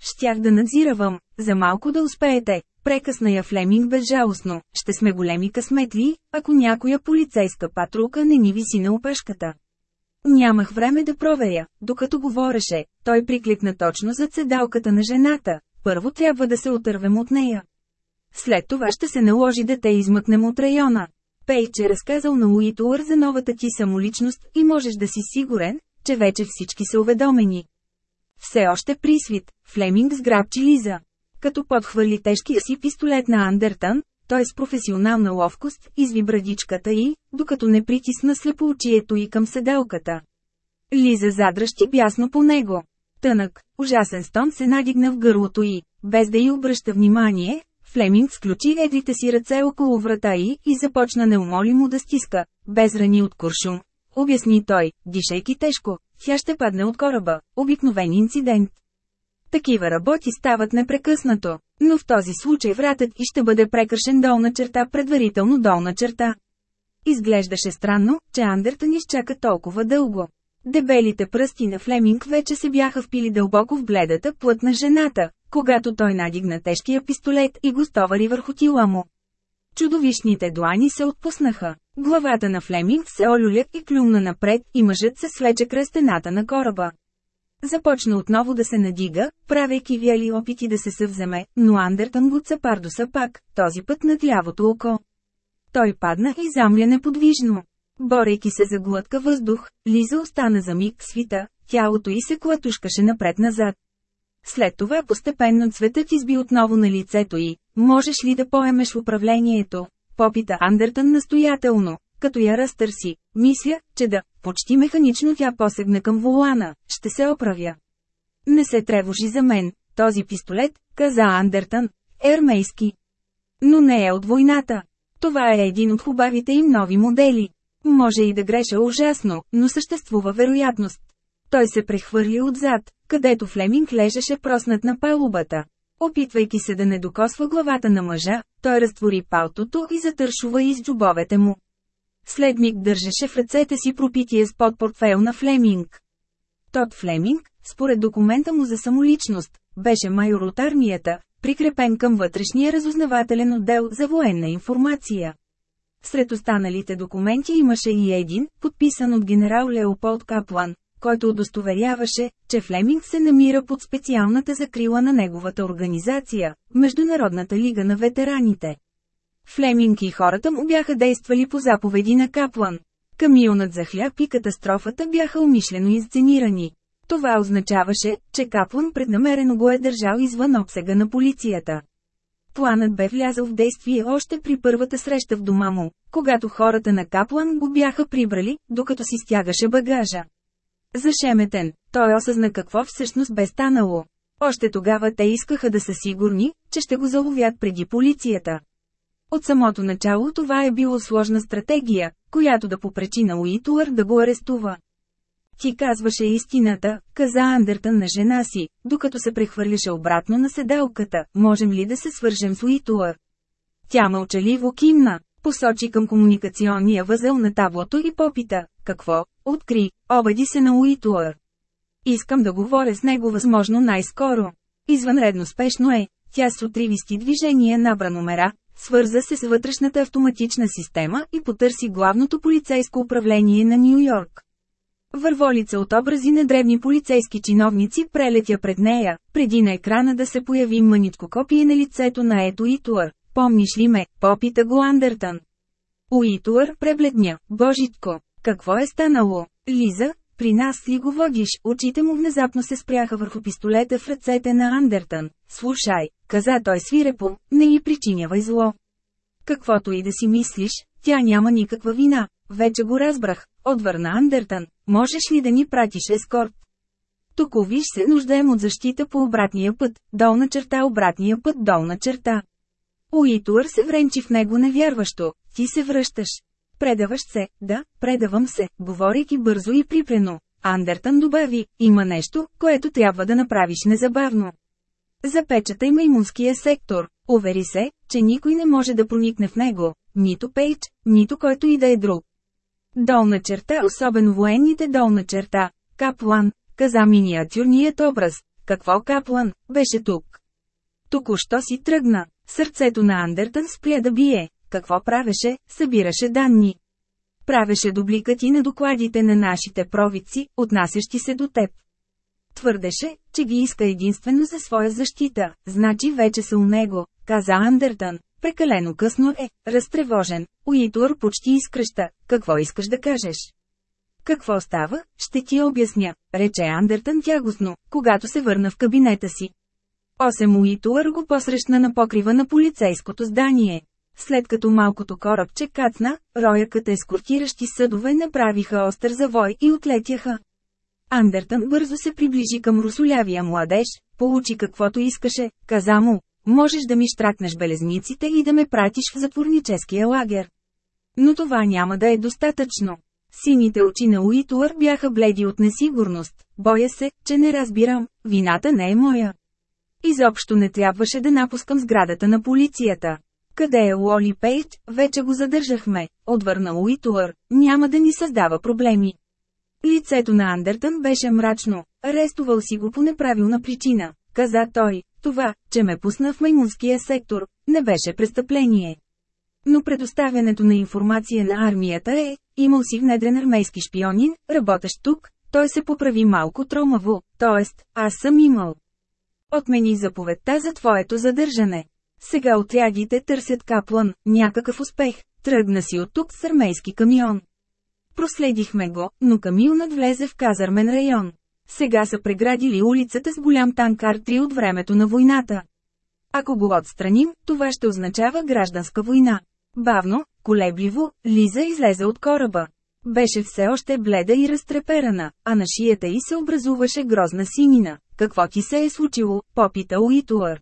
Щях да надзиравам, за малко да успеете. Прекъсна я Флеминг безжалостно. Ще сме големи късметли, ако някоя полицейска патрулка не ни виси на опешката. Нямах време да проверя, докато говореше, той прикликна точно за седалката на жената. Първо трябва да се отървем от нея. След това ще се наложи да те измъкнем от района. Пейч е разказал на Уитуър за новата ти самоличност и можеш да си сигурен, че вече всички са уведомени. Все още присвит, Флеминг сграбчи Лиза. Като подхвърли тежкия си пистолет на Андертън, той с професионална ловкост изви брадичката й, докато не притисна слепоочието й към седелката. Лиза задръщи бясно по него. Тънък, ужасен стон се надигна в гърлото й, без да й обръща внимание, Флеминг сключи едрите си ръце около врата й и започна неумолимо да стиска, без рани от куршум. Обясни той, дишайки тежко, тя ще падне от кораба, обикновен инцидент. Такива работи стават непрекъснато, но в този случай вратът и ще бъде прекършен долна черта предварително долна черта. Изглеждаше странно, че Андертън изчака толкова дълго. Дебелите пръсти на Флеминг вече се бяха впили дълбоко в бледата плът на жената, когато той надигна тежкия пистолет и го стовари върху тила му. Чудовищните длани се отпуснаха. Главата на Флеминг се олюля и клюмна напред и мъжът се свлече кръстената на кораба. Започна отново да се надига, правейки вяли опити да се съвземе, но Андертън го цапардоса пак, този път над лявото око. Той падна и замля неподвижно. Борейки се за глътка въздух, Лиза остана за миг свита, тялото й се клатушкаше напред-назад. След това постепенно цветът изби отново на лицето й. Можеш ли да поемеш управлението? Попита Андертън настоятелно, като я разтърси. Мисля, че да, почти механично тя посегна към волана. Ще се оправя. Не се тревожи за мен. Този пистолет, каза Андертън, е армейски. Но не е от войната. Това е един от хубавите им нови модели. Може и да греша ужасно, но съществува вероятност. Той се прехвърли отзад, където Флеминг лежеше проснат на палубата. Опитвайки се да не докосва главата на мъжа, той разтвори палтото и затършува из джубовете му. След миг държеше в ръцете си пропитие с под на Флеминг. Тот Флеминг, според документа му за самоличност, беше майор от армията, прикрепен към вътрешния разузнавателен отдел за военна информация. Сред останалите документи имаше и един, подписан от генерал Леополд Каплан, който удостоверяваше, че Флеминг се намира под специалната закрила на неговата организация – Международната лига на ветераните. Флеминг и хората му бяха действали по заповеди на Каплан. Камионът за хляб и катастрофата бяха умишлено изценирани. Това означаваше, че Каплан преднамерено го е държал извън обсега на полицията. Планът бе влязъл в действие още при първата среща в дома му, когато хората на Каплан го бяха прибрали, докато си стягаше багажа. Зашеметен, той осъзна какво всъщност бе станало. Още тогава те искаха да са сигурни, че ще го заловят преди полицията. От самото начало това е било сложна стратегия, която да попречи на Уитуър да го арестува. Ти казваше истината, каза Андертън на жена си, докато се прехвърляше обратно на седалката, можем ли да се свържем с Уитуър? Тя мълчаливо кимна, посочи към комуникационния възел на таблото и попита, какво, откри, обади се на Уитуър. Искам да говоря с него възможно най-скоро. Извънредно спешно е, тя с отривисти движения набра номера, свърза се с вътрешната автоматична система и потърси главното полицейско управление на Нью Йорк. Върволица от образи на древни полицейски чиновници прелетя пред нея, преди на екрана да се появи мъничко копие на лицето на Ето Итуър. Помниш ли ме, попита го Андертън. Уитуър пребледня, божитко, какво е станало? Лиза, при нас ли го водиш? Очите му внезапно се спряха върху пистолета в ръцете на Андертън. Слушай, каза той свирепо, не й причинявай зло. Каквото и да си мислиш, тя няма никаква вина. Вече го разбрах, отвърна Андертън. Можеш ли да ни пратиш ескорт? Тук виж се нуждаем от защита по обратния път, долна черта обратния път долна черта. Уитуър се вренчи в него невярващо, ти се връщаш. Предаваш се, да, предавам се, говорейки бързо и припрено. Андертън добави, има нещо, което трябва да направиш незабавно. Запечатай маймунския сектор. Увери се, че никой не може да проникне в него, нито Пейдж, нито който и да е друг. Долна черта, особено военните долна черта. Каплан, каза миниатюрният образ. Какво Каплан, беше тук. Току-що си тръгна. Сърцето на Андертън спря да бие. Какво правеше? Събираше данни. Правеше дубликати на докладите на нашите провидци, отнасящи се до теб. Твърдеше, че ги иска единствено за своя защита, значи вече са у него, каза Андертън. Прекалено късно е, разтревожен, Уитуър почти изкръща, какво искаш да кажеш? Какво става, ще ти обясня, рече Андертън тягостно, когато се върна в кабинета си. Осем Уитуър го посрещна на покрива на полицейското здание. След като малкото корабче кацна, рояката ескортиращи съдове направиха остър завой и отлетяха. Андертън бързо се приближи към русолявия младеж, получи каквото искаше, каза му, можеш да ми штракнеш белезниците и да ме пратиш в затворническия лагер. Но това няма да е достатъчно. Сините очи на Уитуър бяха бледи от несигурност, боя се, че не разбирам, вината не е моя. Изобщо не трябваше да напускам сградата на полицията. Къде е Уоли Пейдж, вече го задържахме, отвърна Уитуър, няма да ни създава проблеми. Лицето на Андертън беше мрачно, арестувал си го по неправилна причина, каза той, това, че ме пусна в маймунския сектор, не беше престъпление. Но предоставянето на информация на армията е, имал си внедрен армейски шпионин, работещ тук, той се поправи малко тромаво, Тоест, аз съм имал. Отмени заповедта за твоето задържане. Сега отрядите търсят Каплан, някакъв успех, тръгна си от тук с армейски камион. Проследихме го, но камионът влезе в казармен район. Сега са преградили улицата с голям танкар 3 от времето на войната. Ако го отстраним, това ще означава гражданска война. Бавно, колебливо, Лиза излезе от кораба. Беше все още бледа и разтреперана, а на шията й се образуваше грозна синина. Какво ти се е случило, попита Уитуър.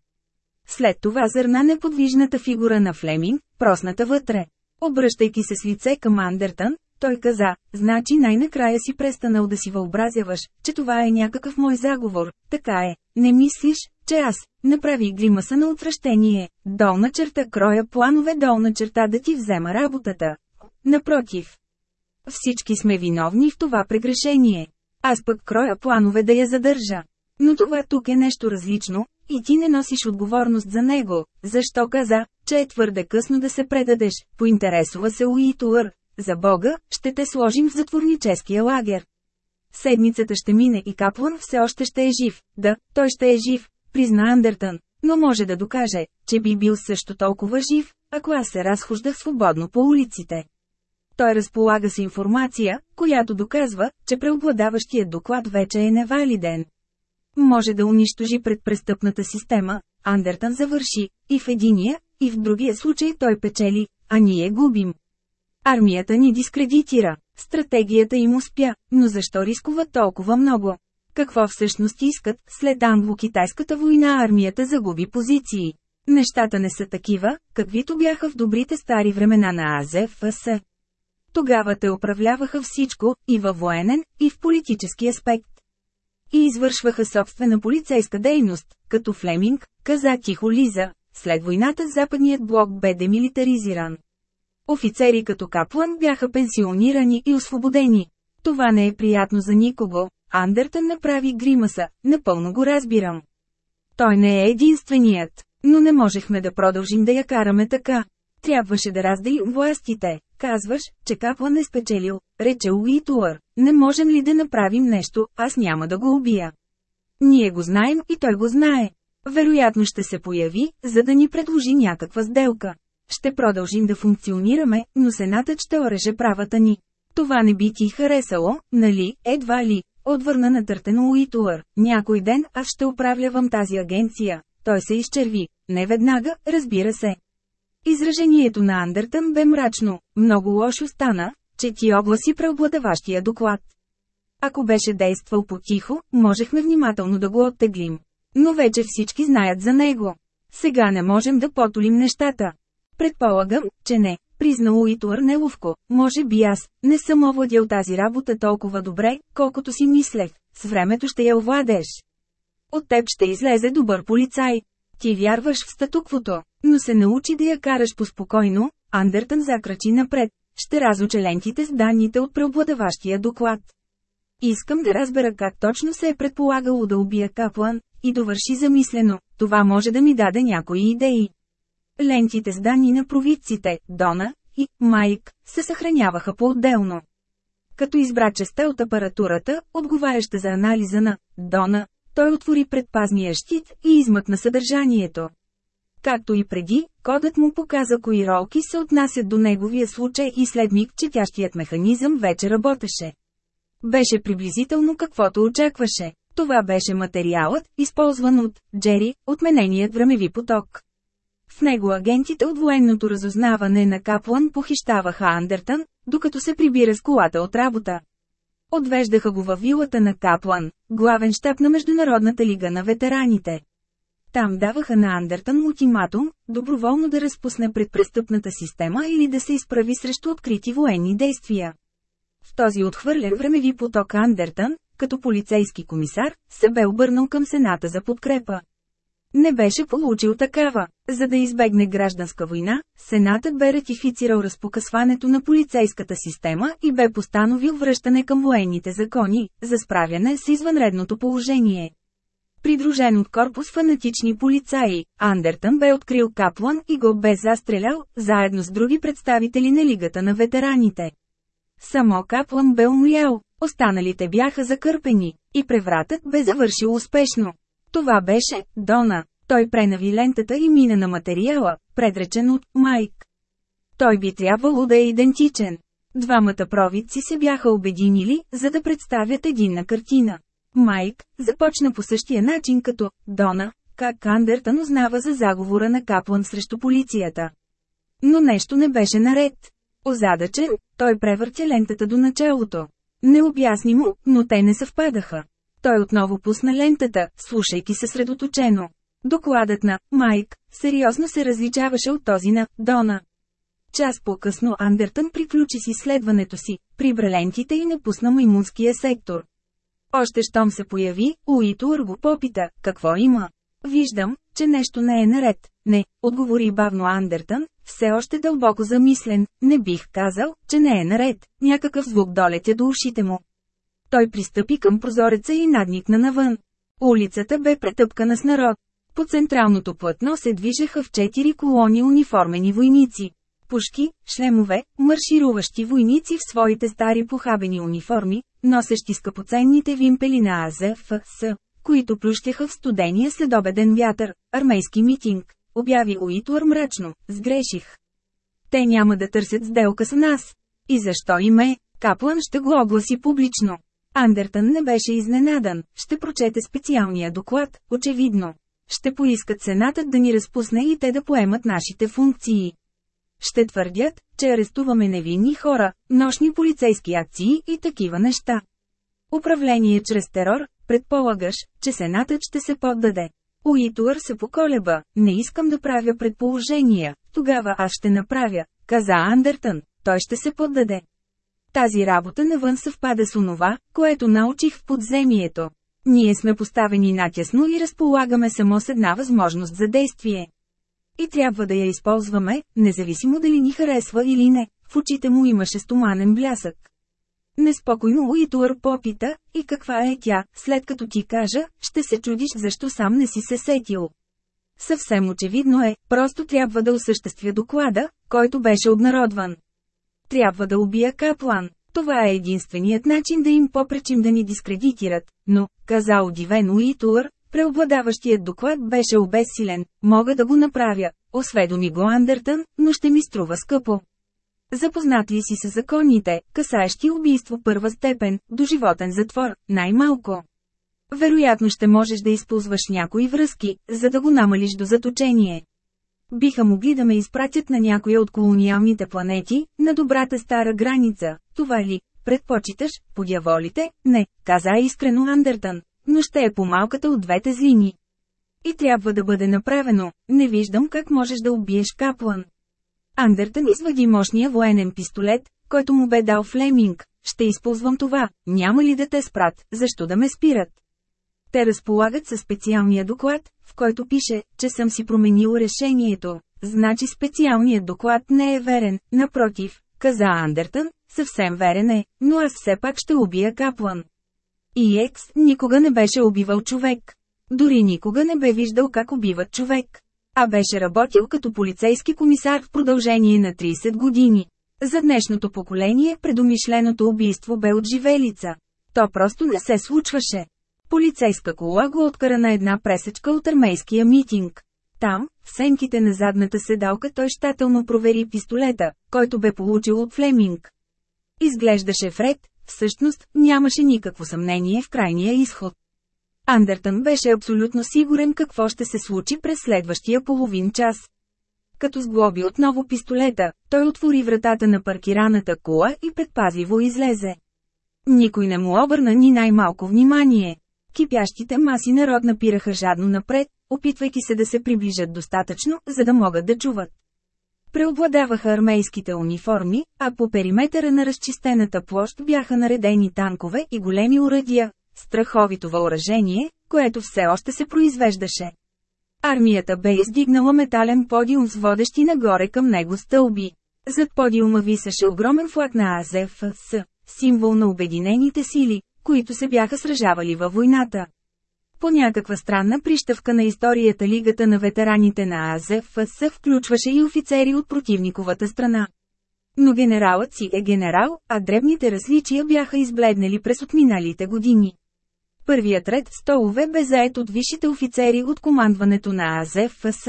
След това зърна неподвижната фигура на Флеминг, просната вътре. Обръщайки се с лице към Андертън, той каза, значи най-накрая си престанал да си въобразяваш, че това е някакъв мой заговор, така е, не мислиш, че аз, направи гримаса на отвращение, долна черта кроя планове долна черта да ти взема работата. Напротив. Всички сме виновни в това прегрешение. Аз пък кроя планове да я задържа. Но това тук е нещо различно, и ти не носиш отговорност за него. Защо каза, че е твърде късно да се предадеш, поинтересува се Уитуър. За Бога, ще те сложим в затворническия лагер. Седмицата ще мине и Каплан все още ще е жив. Да, той ще е жив, призна Андертън, но може да докаже, че би бил също толкова жив, ако аз се разхождах свободно по улиците. Той разполага с информация, която доказва, че преобладаващият доклад вече е невалиден. Може да унищожи предпрестъпната система, Андертън завърши, и в единия, и в другия случай той печели, а ние губим. Армията ни дискредитира, стратегията им успя, но защо рискува толкова много? Какво всъщност искат, след англо-китайската война армията загуби позиции? Нещата не са такива, каквито бяха в добрите стари времена на АЗФС. Тогава те управляваха всичко, и във военен, и в политически аспект. И извършваха собствена полицейска дейност, като Флеминг, каза тихо Лиза, след войната западният блок бе демилитаризиран. Офицери като Каплан бяха пенсионирани и освободени. Това не е приятно за никого. Андертън направи гримаса, напълно го разбирам. Той не е единственият, но не можехме да продължим да я караме така. Трябваше да разделим властите. Казваш, че Каплан е спечелил, рече Уитуър. Не можем ли да направим нещо, аз няма да го убия. Ние го знаем и той го знае. Вероятно ще се появи, за да ни предложи някаква сделка. Ще продължим да функционираме, но Сенатът ще ореже правата ни. Това не би ти харесало, нали, едва ли, отвърна на търтено Уитуър. Някой ден аз ще управлявам тази агенция. Той се изчерви. Не веднага, разбира се. Изражението на Андертън бе мрачно, много лошо стана, че ти огласи преобладаващия доклад. Ако беше действал потихо, можехме внимателно да го оттеглим. Но вече всички знаят за него. Сега не можем да потолим нещата. Предполагам, че не, призна Уитуър неловко, може би аз, не съм овладял тази работа толкова добре, колкото си мислех, с времето ще я овладеш. От теб ще излезе добър полицай. Ти вярваш в статуквото, но се научи да я караш поспокойно, Андертън закрачи напред, ще разуча лентите с данните от преобладаващия доклад. Искам да разбера как точно се е предполагало да убия Каплан, и довърши замислено, това може да ми даде някои идеи. Лентите с данни на провидците, Дона и Майк, се съхраняваха по-отделно. Като избра частта от апаратурата, отговаряща за анализа на Дона, той отвори предпазния щит и измъкна съдържанието. Както и преди, кодът му показа кои ролки се отнасят до неговия случай и след миг четящият механизъм вече работеше. Беше приблизително каквото очакваше. Това беше материалът, използван от Джери, отмененият времеви поток. В него агентите от военното разузнаване на Каплан похищаваха Андертън, докато се прибира с колата от работа. Отвеждаха го във вилата на Каплан, главен щаб на Международната лига на ветераните. Там даваха на Андертън ултиматум, доброволно да разпусне предпрестъпната система или да се изправи срещу открити военни действия. В този отхвърлен времеви поток Андертън, като полицейски комисар, се бе обърнал към Сената за подкрепа. Не беше получил такава. За да избегне гражданска война, Сенатът бе ратифицирал разпокъсването на полицейската система и бе постановил връщане към военните закони, за справяне с извънредното положение. Придружен от корпус фанатични полицаи, Андертън бе открил Каплан и го бе застрелял, заедно с други представители на Лигата на ветераните. Само Каплан бе умрял, останалите бяха закърпени, и превратът бе завършил успешно. Това беше Дона. Той пренави лентата и мина на материала, предречен от Майк. Той би трябвало да е идентичен. Двамата провидци се бяха обединили, за да представят единна картина. Майк започна по същия начин като Дона, как Андертън узнава за заговора на Каплан срещу полицията. Но нещо не беше наред. Озадачен, той превъртя лентата до началото. Необяснимо, но те не съвпадаха. Той отново пусна лентата, слушайки съсредоточено. Докладът на Майк сериозно се различаваше от този на Дона. Час по-късно Андертън приключи с изследването си, прибра лентите и напусна маймунския сектор. Още щом се появи, Уитуър го попита, какво има. Виждам, че нещо не е наред. Не, отговори бавно Андертън, все още дълбоко замислен, не бих казал, че не е наред, някакъв звук долетя до ушите му. Той пристъпи към прозореца и надникна навън. Улицата бе претъпкана с народ. По централното платно се движеха в четири колони униформени войници. Пушки, шлемове, маршируващи войници в своите стари похабени униформи, носещи скъпоценните вимпели на АЗФС, които плющяха в студения следобеден вятър, армейски митинг, обяви Уитуър мрачно, сгреших. Те няма да търсят сделка с нас. И защо и ме, Каплан ще го огласи публично. Андертън не беше изненадан, ще прочете специалния доклад, очевидно. Ще поискат Сенатът да ни разпусне и те да поемат нашите функции. Ще твърдят, че арестуваме невинни хора, нощни полицейски акции и такива неща. Управление чрез терор, предполагаш, че Сенатът ще се поддаде. Уитуър се поколеба, не искам да правя предположения, тогава аз ще направя, каза Андертън, той ще се поддаде. Тази работа навън съвпада с онова, което научих в подземието. Ние сме поставени натясно и разполагаме само с една възможност за действие. И трябва да я използваме, независимо дали ни харесва или не. В очите му имаше стоманен блясък. Неспокойно Уитуър попита, и каква е тя, след като ти кажа, ще се чудиш защо сам не си се сетил. Съвсем очевидно е, просто трябва да осъществя доклада, който беше обнародван. Трябва да убия Каплан. Това е единственият начин да им попречим да ни дискредитират, но, каза удивен Уитуър, преобладаващият доклад беше обезсилен, мога да го направя, осведоми го Андертън, но ще ми струва скъпо. Запознат ли си с законите, касаещи убийство първа степен, до животен затвор, най-малко? Вероятно ще можеш да използваш някои връзки, за да го намалиш до заточение. Биха могли да ме изпратят на някоя от колониалните планети, на добрата стара граница, това ли, предпочиташ, подяволите, не, каза искрено Андертън, но ще е по-малката от двете злини. И трябва да бъде направено, не виждам как можеш да убиеш Каплан. Андертън извади мощния военен пистолет, който му бе дал Флеминг. Ще използвам това, няма ли да те спрат, защо да ме спират? Те разполагат със специалния доклад, в който пише, че съм си променил решението. Значи специалният доклад не е верен, напротив, каза Андертън, съвсем верен е, но аз все пак ще убия Каплан. И Екс никога не беше убивал човек. Дори никога не бе виждал как убиват човек. А беше работил като полицейски комисар в продължение на 30 години. За днешното поколение предумишленото убийство бе от живелица. То просто не се случваше. Полицейска кола го откара на една пресечка от армейския митинг. Там, в сенките на задната седалка той щателно провери пистолета, който бе получил от Флеминг. Изглеждаше вред, всъщност, нямаше никакво съмнение в крайния изход. Андертън беше абсолютно сигурен какво ще се случи през следващия половин час. Като сглоби отново пистолета, той отвори вратата на паркираната кола и предпазливо излезе. Никой не му обърна ни най-малко внимание. Кипящите маси народ напираха жадно напред, опитвайки се да се приближат достатъчно, за да могат да чуват. Преобладаваха армейските униформи, а по периметъра на разчистената площ бяха наредени танкове и големи урадия, страховито въоръжение, което все още се произвеждаше. Армията бе издигнала метален подиум с водещи нагоре към него стълби. Зад подиума висеше огромен флаг на АЗФС, символ на Обединените сили, които се бяха сражавали във войната. По някаква странна прищавка на историята Лигата на ветераните на АЗФС включваше и офицери от противниковата страна. Но генералът си е генерал, а дребните различия бяха избледнали през отминалите години. Първият ред столове бе заед от висшите офицери от командването на АЗФС.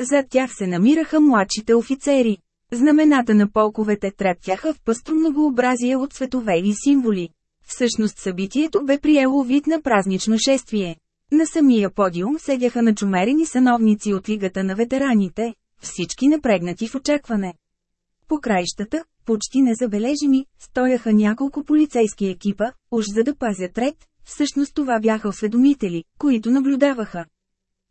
Зад тях се намираха младшите офицери. Знамената на полковете трептяха в пъстро многообразие от цветове и символи. Всъщност събитието бе приело вид на празнично шествие. На самия подиум седяха начумерени сановници от Лигата на ветераните, всички напрегнати в очакване. По краищата, почти незабележими, стояха няколко полицейски екипа, уж за да пазят ред, всъщност това бяха осведомители, които наблюдаваха.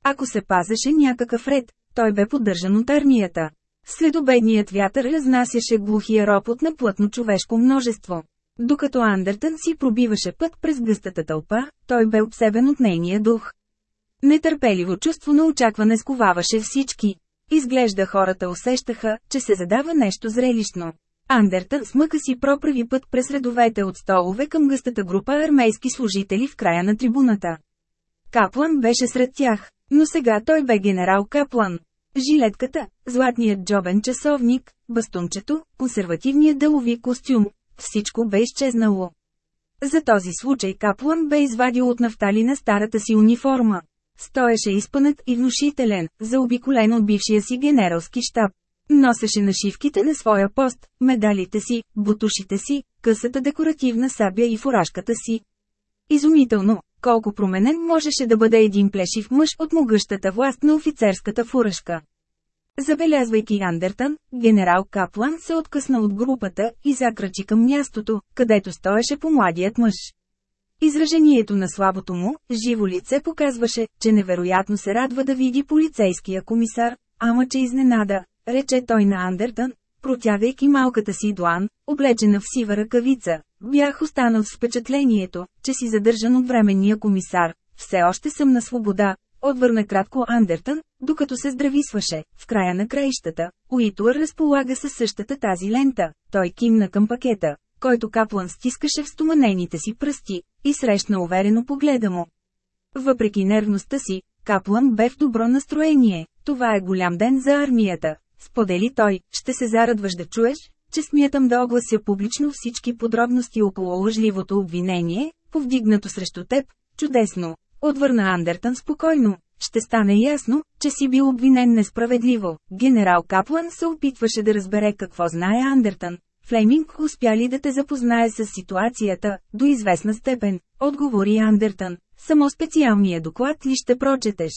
Ако се пазеше някакъв ред, той бе поддържан от армията. Следобедният вятър разнасяше глухия ропот на плътно човешко множество. Докато Андертън си пробиваше път през гъстата тълпа, той бе обсебен от нейния дух. Нетърпеливо чувство на очакване сковаваше всички. Изглежда хората усещаха, че се задава нещо зрелищно. Андертън с мъка си проправи път през редовете от столове към гъстата група армейски служители в края на трибуната. Каплан беше сред тях, но сега той бе генерал Каплан. Жилетката, златният джобен часовник, бастунчето, консервативният делови костюм, всичко бе изчезнало. За този случай Каплан бе извадил от нафталина старата си униформа. Стоеше изпънат и внушителен, заобиколен от бившия си генералски щаб. Носеше нашивките на своя пост, медалите си, бутушите си, късата декоративна сабя и фуражката си. Изумително, колко променен можеше да бъде един плешив мъж от могъщата власт на офицерската фуражка. Забелязвайки Андертън, генерал Каплан се откъсна от групата и закрачи към мястото, където стоеше по младият мъж. Изражението на слабото му, живо лице показваше, че невероятно се радва да види полицейския комисар, ама че изненада, рече той на Андертън, протягайки малката си длан, облечена в сива ръкавица. Бях останал с впечатлението, че си задържан от временния комисар. Все още съм на свобода, отвърна кратко Андертън, докато се здрависваше, в края на краищата. Уитуър разполага със същата тази лента. Той кимна към пакета, който Каплан стискаше в стоманените си пръсти, и срещна уверено погледа му. Въпреки нервността си, Каплан бе в добро настроение. Това е голям ден за армията, Сподели той, ще се зарадваш да чуеш, че смятам да оглася публично всички подробности около лъжливото обвинение, повдигнато срещу теб. Чудесно! Отвърна Андертън спокойно. Ще стане ясно, че си бил обвинен несправедливо. Генерал Каплан се опитваше да разбере какво знае Андертън. Флейминг успя ли да те запознае с ситуацията, до известна степен, отговори Андертън. Само специалния доклад ли ще прочетеш?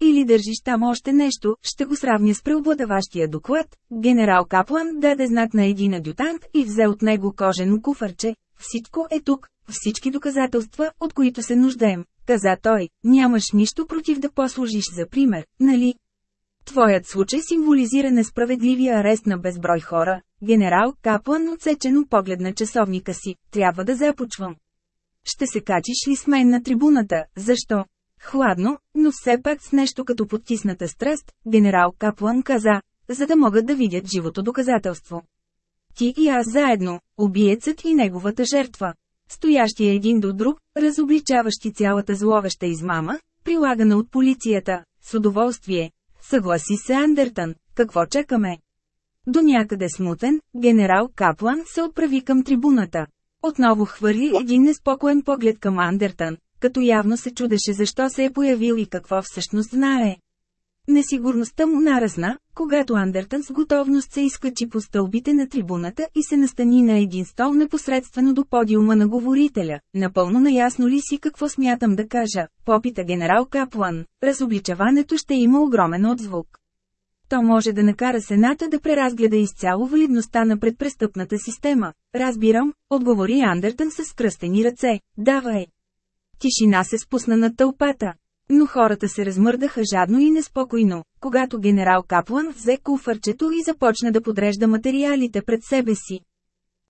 Или държиш там още нещо, ще го сравня с преобладаващия доклад. Генерал Каплан даде знак на един адютант и взе от него кожено куфърче. Всичко е тук, всички доказателства, от които се нуждаем, каза той. Нямаш нищо против да послужиш за пример, нали? Твоят случай символизира несправедливия арест на безброй хора. Генерал Каплан отсечено погледна часовника си. Трябва да започвам. Ще се качиш ли с мен на трибуната? Защо? Хладно, но все пак с нещо като подтисната страст, генерал Каплан каза, за да могат да видят живото доказателство. Ти и аз заедно, убиецът и неговата жертва. Стоящия един до друг, разобличаващи цялата зловеща измама, прилагана от полицията, с удоволствие. Съгласи се Андертън, какво чакаме? До някъде смутен, генерал Каплан се отправи към трибуната. Отново хвърли един неспокоен поглед към Андертън, като явно се чудеше защо се е появил и какво всъщност знае. Несигурността му нарасна, когато Андертън с готовност се изкачи по стълбите на трибуната и се настани на един стол непосредствено до подиума на говорителя. Напълно наясно ли си какво смятам да кажа, попита генерал Каплан, разобличаването ще има огромен отзвук. То може да накара Сената да преразгледа изцяло валидността на предпрестъпната система. Разбирам, отговори Андертън с скръстени ръце. Давай. Тишина се спусна над тълпата. Но хората се размърдаха жадно и неспокойно, когато генерал Каплан взе куфърчето и започна да подрежда материалите пред себе си.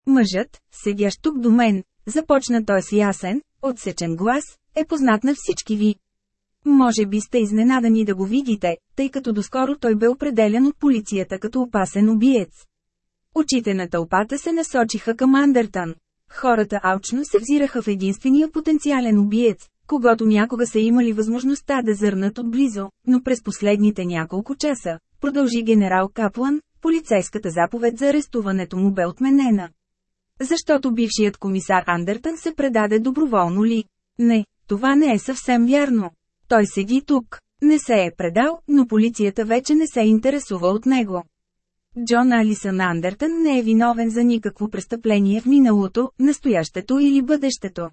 Мъжът, седящ тук до мен, започна той с ясен, отсечен глас, е познат на всички ви. Може би сте изненадани да го видите, тъй като доскоро той бе определен от полицията като опасен убиец. Очите на тълпата се насочиха към Андертън. Хората алчно се взираха в единствения потенциален убиец, когато някога са имали възможността да зърнат отблизо, но през последните няколко часа, продължи генерал Каплан, полицейската заповед за арестуването му бе отменена. Защото бившият комисар Андертън се предаде доброволно ли? Не, това не е съвсем вярно. Той седи тук. Не се е предал, но полицията вече не се интересува от него. Джон Алисън Андертън не е виновен за никакво престъпление в миналото, настоящето или бъдещето.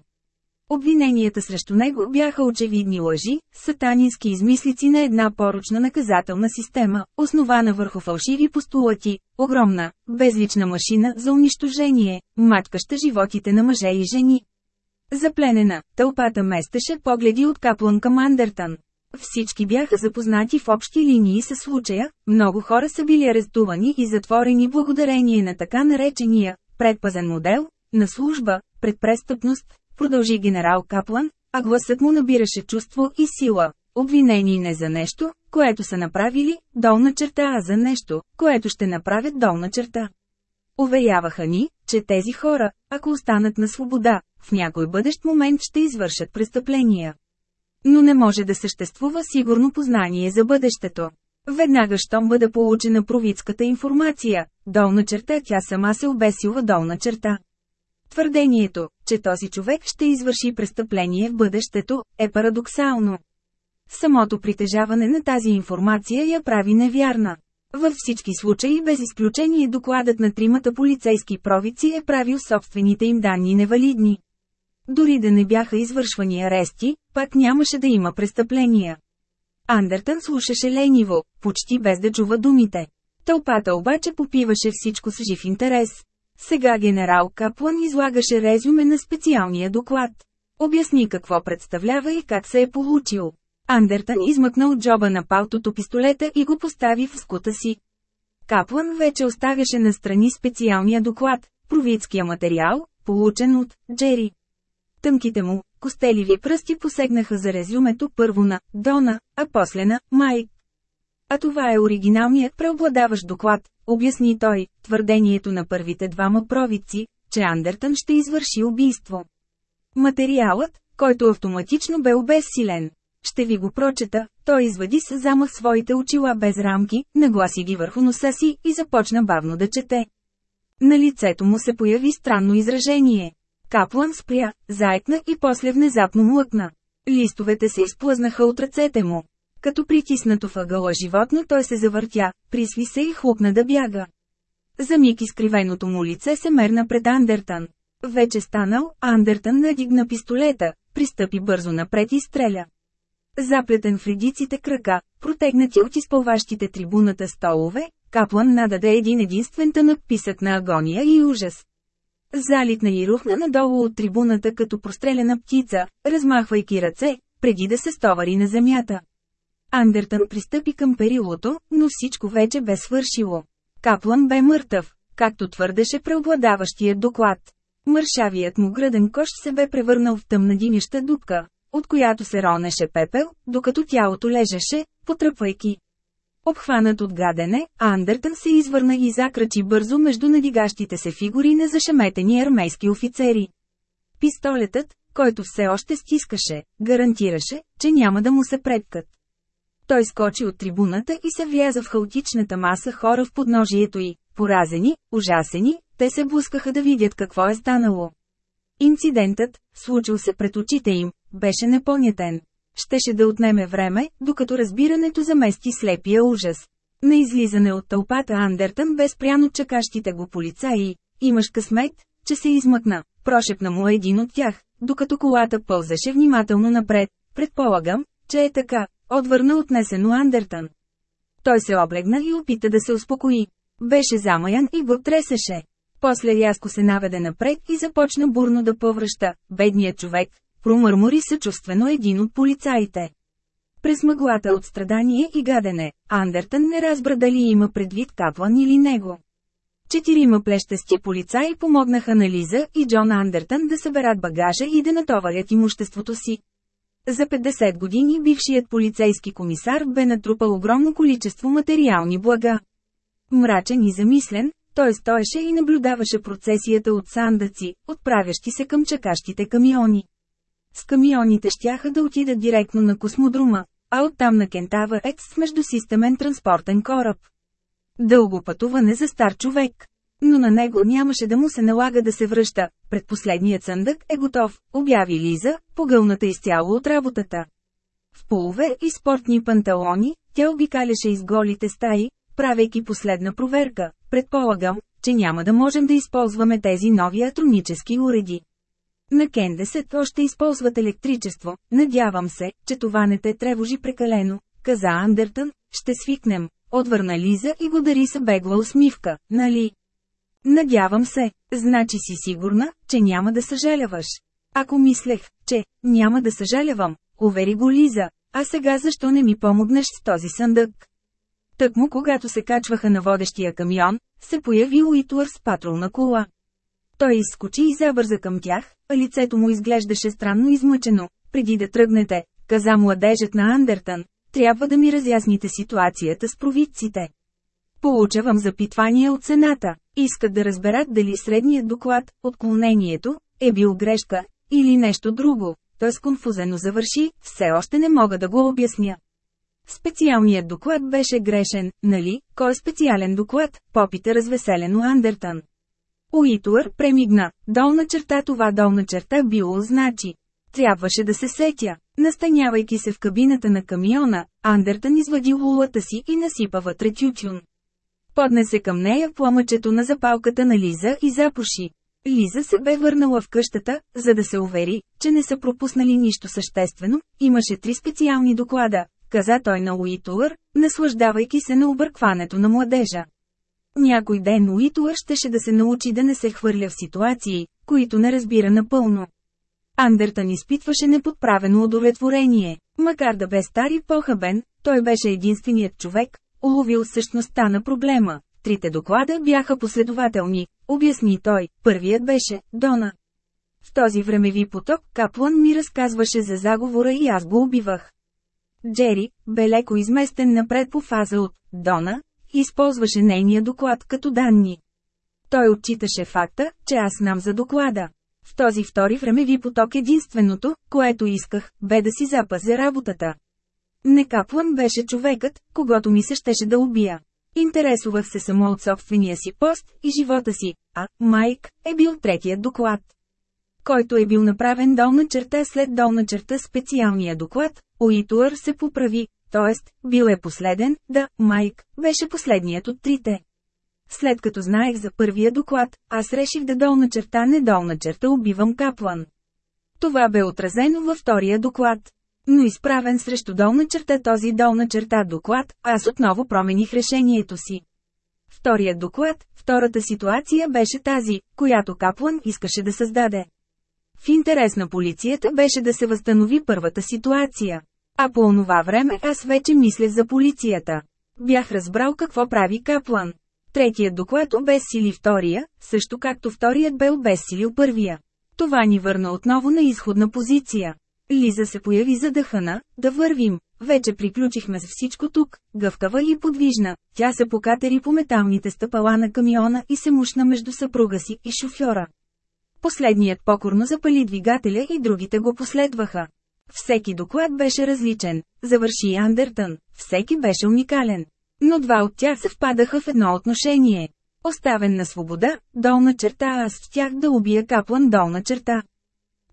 Обвиненията срещу него бяха очевидни лъжи, сатанински измислици на една порочна наказателна система, основана върху фалшиви постулати, огромна, безлична машина за унищожение, маткаща животите на мъже и жени. Запленена, тълпата местеше погледи от Каплан към Андертън. Всички бяха запознати в общи линии с случая, много хора са били арестувани и затворени благодарение на така наречения предпазен модел на служба, предпрестъпност, продължи генерал Каплан, а гласът му набираше чувство и сила. Обвинени не за нещо, което са направили, долна черта, а за нещо, което ще направят долна черта. Уверяваха ни, че тези хора, ако останат на свобода, в някой бъдещ момент ще извършат престъпления. Но не може да съществува сигурно познание за бъдещето. Веднага щом бъде получена провидската информация, долна черта тя сама се обесилва долна черта. Твърдението, че този човек ще извърши престъпление в бъдещето, е парадоксално. Самото притежаване на тази информация я прави невярна. Във всички случаи без изключение докладът на тримата полицейски провици е правил собствените им данни невалидни. Дори да не бяха извършвани арести, пак нямаше да има престъпления. Андертън слушаше лениво, почти без да чува думите. Тълпата обаче попиваше всичко с жив интерес. Сега генерал Каплан излагаше резюме на специалния доклад. Обясни какво представлява и как се е получил. Андертън измъкна от джоба на палтото пистолета и го постави в скута си. Каплан вече оставяше настрани специалния доклад, провидския материал, получен от Джери. Тъмките му, костеливи пръсти посегнаха за резюмето първо на Дона, а после на Майк. А това е оригиналният преобладаващ доклад, обясни той, твърдението на първите двама провидци, че Андертън ще извърши убийство. Материалът, който автоматично бе обезсилен. Ще ви го прочета, той извади с замах своите очила без рамки, нагласи ги върху носа си и започна бавно да чете. На лицето му се появи странно изражение. Каплан спря, заекна и после внезапно млъкна. Листовете се изплъзнаха от ръцете му. Като притиснато въгъла животно той се завъртя, присви се и хлупна да бяга. За миг изкривеното му лице се мерна пред Андертън. Вече станал, Андертън надигна пистолета, пристъпи бързо напред и стреля. Заплетен в редиците крака, протегнати от изпълващите трибуната столове, Каплан нададе един единствен тънък писък на агония и ужас. Залитна и рухна надолу от трибуната като прострелена птица, размахвайки ръце, преди да се стовари на земята. Андертън пристъпи към перилото, но всичко вече бе свършило. Каплан бе мъртъв, както твърдеше преобладаващия доклад. Мършавият му гръден кош се бе превърнал в тъмна димища дупка, от която се ронеше пепел, докато тялото лежеше, потръпвайки. Обхванат от гадене, Андертън се извърна и закрачи бързо между надигащите се фигури на зашеметени армейски офицери. Пистолетът, който все още стискаше, гарантираше, че няма да му се предкат. Той скочи от трибуната и се вляза в хаотичната маса хора в подножието й. Поразени, ужасени, те се блъскаха да видят какво е станало. Инцидентът, случил се пред очите им, беше непонятен. Щеше да отнеме време, докато разбирането замести слепия ужас. На излизане от тълпата Андертън бе спряно чакащите го полицаи. Имаш късмет, че се измъкна, прошепна му един от тях, докато колата пълзаше внимателно напред. Предполагам, че е така, отвърна отнесено Андертън. Той се облегна и опита да се успокои. Беше замаян и го тресеше. После рязко се наведе напред и започна бурно да повръща. Бедният човек, промърмори съчувствено един от полицаите. През мъглата от страдание и гадене, Андертън не разбра дали има предвид Каплан или него. Четирима плещести полицаи помогнаха на Лиза и Джон Андертън да съберат багажа и да натоварят имуществото си. За 50 години бившият полицейски комисар бе натрупал огромно количество материални блага. Мрачен и замислен, той стоеше и наблюдаваше процесията от сандъци, отправящи се към чакащите камиони. С камионите щяха да отидат директно на космодрума, а оттам на Кентава Екс с междусистемен транспортен кораб. Дълго пътуване за стар човек. Но на него нямаше да му се налага да се връща. Предпоследният съндък е готов, обяви Лиза, погълната изцяло от работата. В полове и спортни панталони, тя обикаляше из голите стаи, правейки последна проверка. Предполагам, че няма да можем да използваме тези нови атронически уреди. На Кендесет още използват електричество, надявам се, че това не те тревожи прекалено, каза Андертън, ще свикнем, отвърна Лиза и го дари с бегла усмивка, нали? Надявам се, значи си сигурна, че няма да съжаляваш. Ако мислех, че няма да съжалявам, увери го Лиза, а сега защо не ми помогнеш с този съндък? Тъкмо когато се качваха на водещия камион, се появи Уитуър с патрулна кола. Той изскочи и забърза към тях, а лицето му изглеждаше странно измъчено. Преди да тръгнете, каза младежът на Андертън, трябва да ми разясните ситуацията с провидците. Получавам запитвания от Сената. Искат да разберат дали средният доклад, отклонението, е бил грешка, или нещо друго. Той сконфузено завърши, все още не мога да го обясня. Специалният доклад беше грешен, нали? Кой е специален доклад? Попита развеселено Андертън. Уитуър премигна. Долна черта това долна черта било значи. Трябваше да се сетя. Настанявайки се в кабината на камиона, Андертън извади лулата си и насипа вътре тютюн. Поднесе към нея пламъчето на запалката на Лиза и запуши. Лиза се бе върнала в къщата, за да се увери, че не са пропуснали нищо съществено, имаше три специални доклада, каза той на Уитуър, наслаждавайки се на объркването на младежа. Някой ден Уитуър щеше да се научи да не се хвърля в ситуации, които не разбира напълно. Андертън изпитваше неподправено удовлетворение. Макар да бе стар и похабен, той беше единственият човек, уловил същността на проблема. Трите доклада бяха последователни, обясни той. Първият беше «Дона». В този времеви поток Каплан ми разказваше за заговора и аз го убивах. Джери, бе леко изместен напред по фаза от «Дона», използваше нейния доклад като данни. Той отчиташе факта, че аз знам за доклада. В този втори времеви поток единственото, което исках, бе да си запазя работата. Не Каплан беше човекът, когато ми се щеше да убия. Интересувах се само от собствения си пост и живота си, а Майк е бил третият доклад. Който е бил направен долна черта след долна черта специалния доклад, Уитуър се поправи, т.е. бил е последен, да, Майк, беше последният от трите. След като знаех за първия доклад, аз реших да долна черта не долна черта убивам Каплан. Това бе отразено във втория доклад. Но изправен срещу долна черта този долна черта доклад, аз отново промених решението си. Вторият доклад, втората ситуация беше тази, която Каплан искаше да създаде. В интерес на полицията беше да се възстанови първата ситуация. А по онова време аз вече мислех за полицията. Бях разбрал какво прави Каплан. Третият доклад обезсили втория, също както вторият бе обезсилил първия. Това ни върна отново на изходна позиция. Лиза се появи задъхана, да вървим. Вече приключихме с всичко тук, гъвкава и подвижна. Тя се покатери по металните стъпала на камиона и се мушна между съпруга си и шофьора. Последният покорно запали двигателя и другите го последваха. Всеки доклад беше различен, завърши Андертън, всеки беше уникален. Но два от тях се впадаха в едно отношение. Оставен на свобода, долна черта аз в тях да убия Каплан долна черта.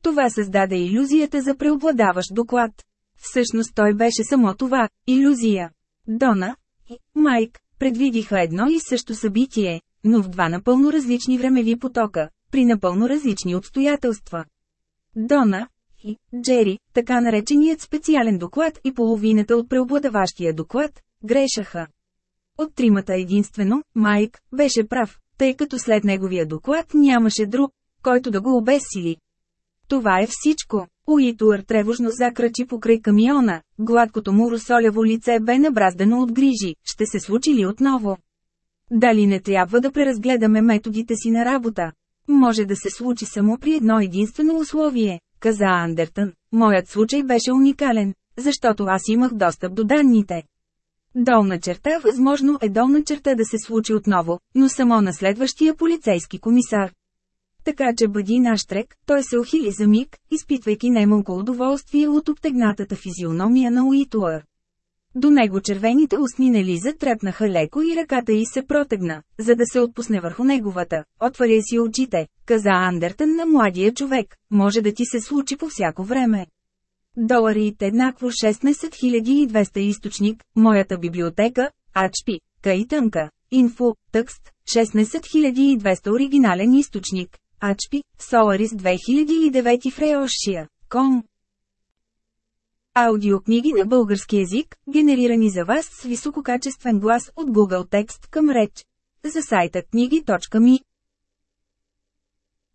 Това създаде иллюзията за преобладаващ доклад. Всъщност той беше само това – иллюзия. Дона и Майк предвидиха едно и също събитие, но в два напълно различни времеви потока, при напълно различни обстоятелства. Дона и Джери, така нареченият специален доклад и половината от преобладаващия доклад, грешаха. От тримата единствено, Майк, беше прав, тъй като след неговия доклад нямаше друг, който да го обесили. Това е всичко. Уитуър тревожно закрачи покрай камиона, гладкото му русоляво лице бе набраздено от грижи, ще се случи ли отново? Дали не трябва да преразгледаме методите си на работа? Може да се случи само при едно единствено условие, каза Андертън. Моят случай беше уникален, защото аз имах достъп до данните. Долна черта възможно е долна черта да се случи отново, но само на следващия полицейски комисар. Така че бъди наш трек, той се ухили за миг, изпитвайки немалко удоволствие от обтегнатата физиономия на Уитуър. До него червените устни на Лиза трепнаха леко и ръката й се протегна, за да се отпусне върху неговата. Отваряй си очите, каза Андертън на младия човек, може да ти се случи по всяко време. Доларите еднакво 16200 източник, моята библиотека, HP, Кайтънка, Инфо, тъкст, 16200 оригинален източник, HP, Solaris 2009 Фреошия, ком. Аудиокниги на български език, генерирани за вас с висококачествен глас от Google Текст към реч. За сайта книги.ми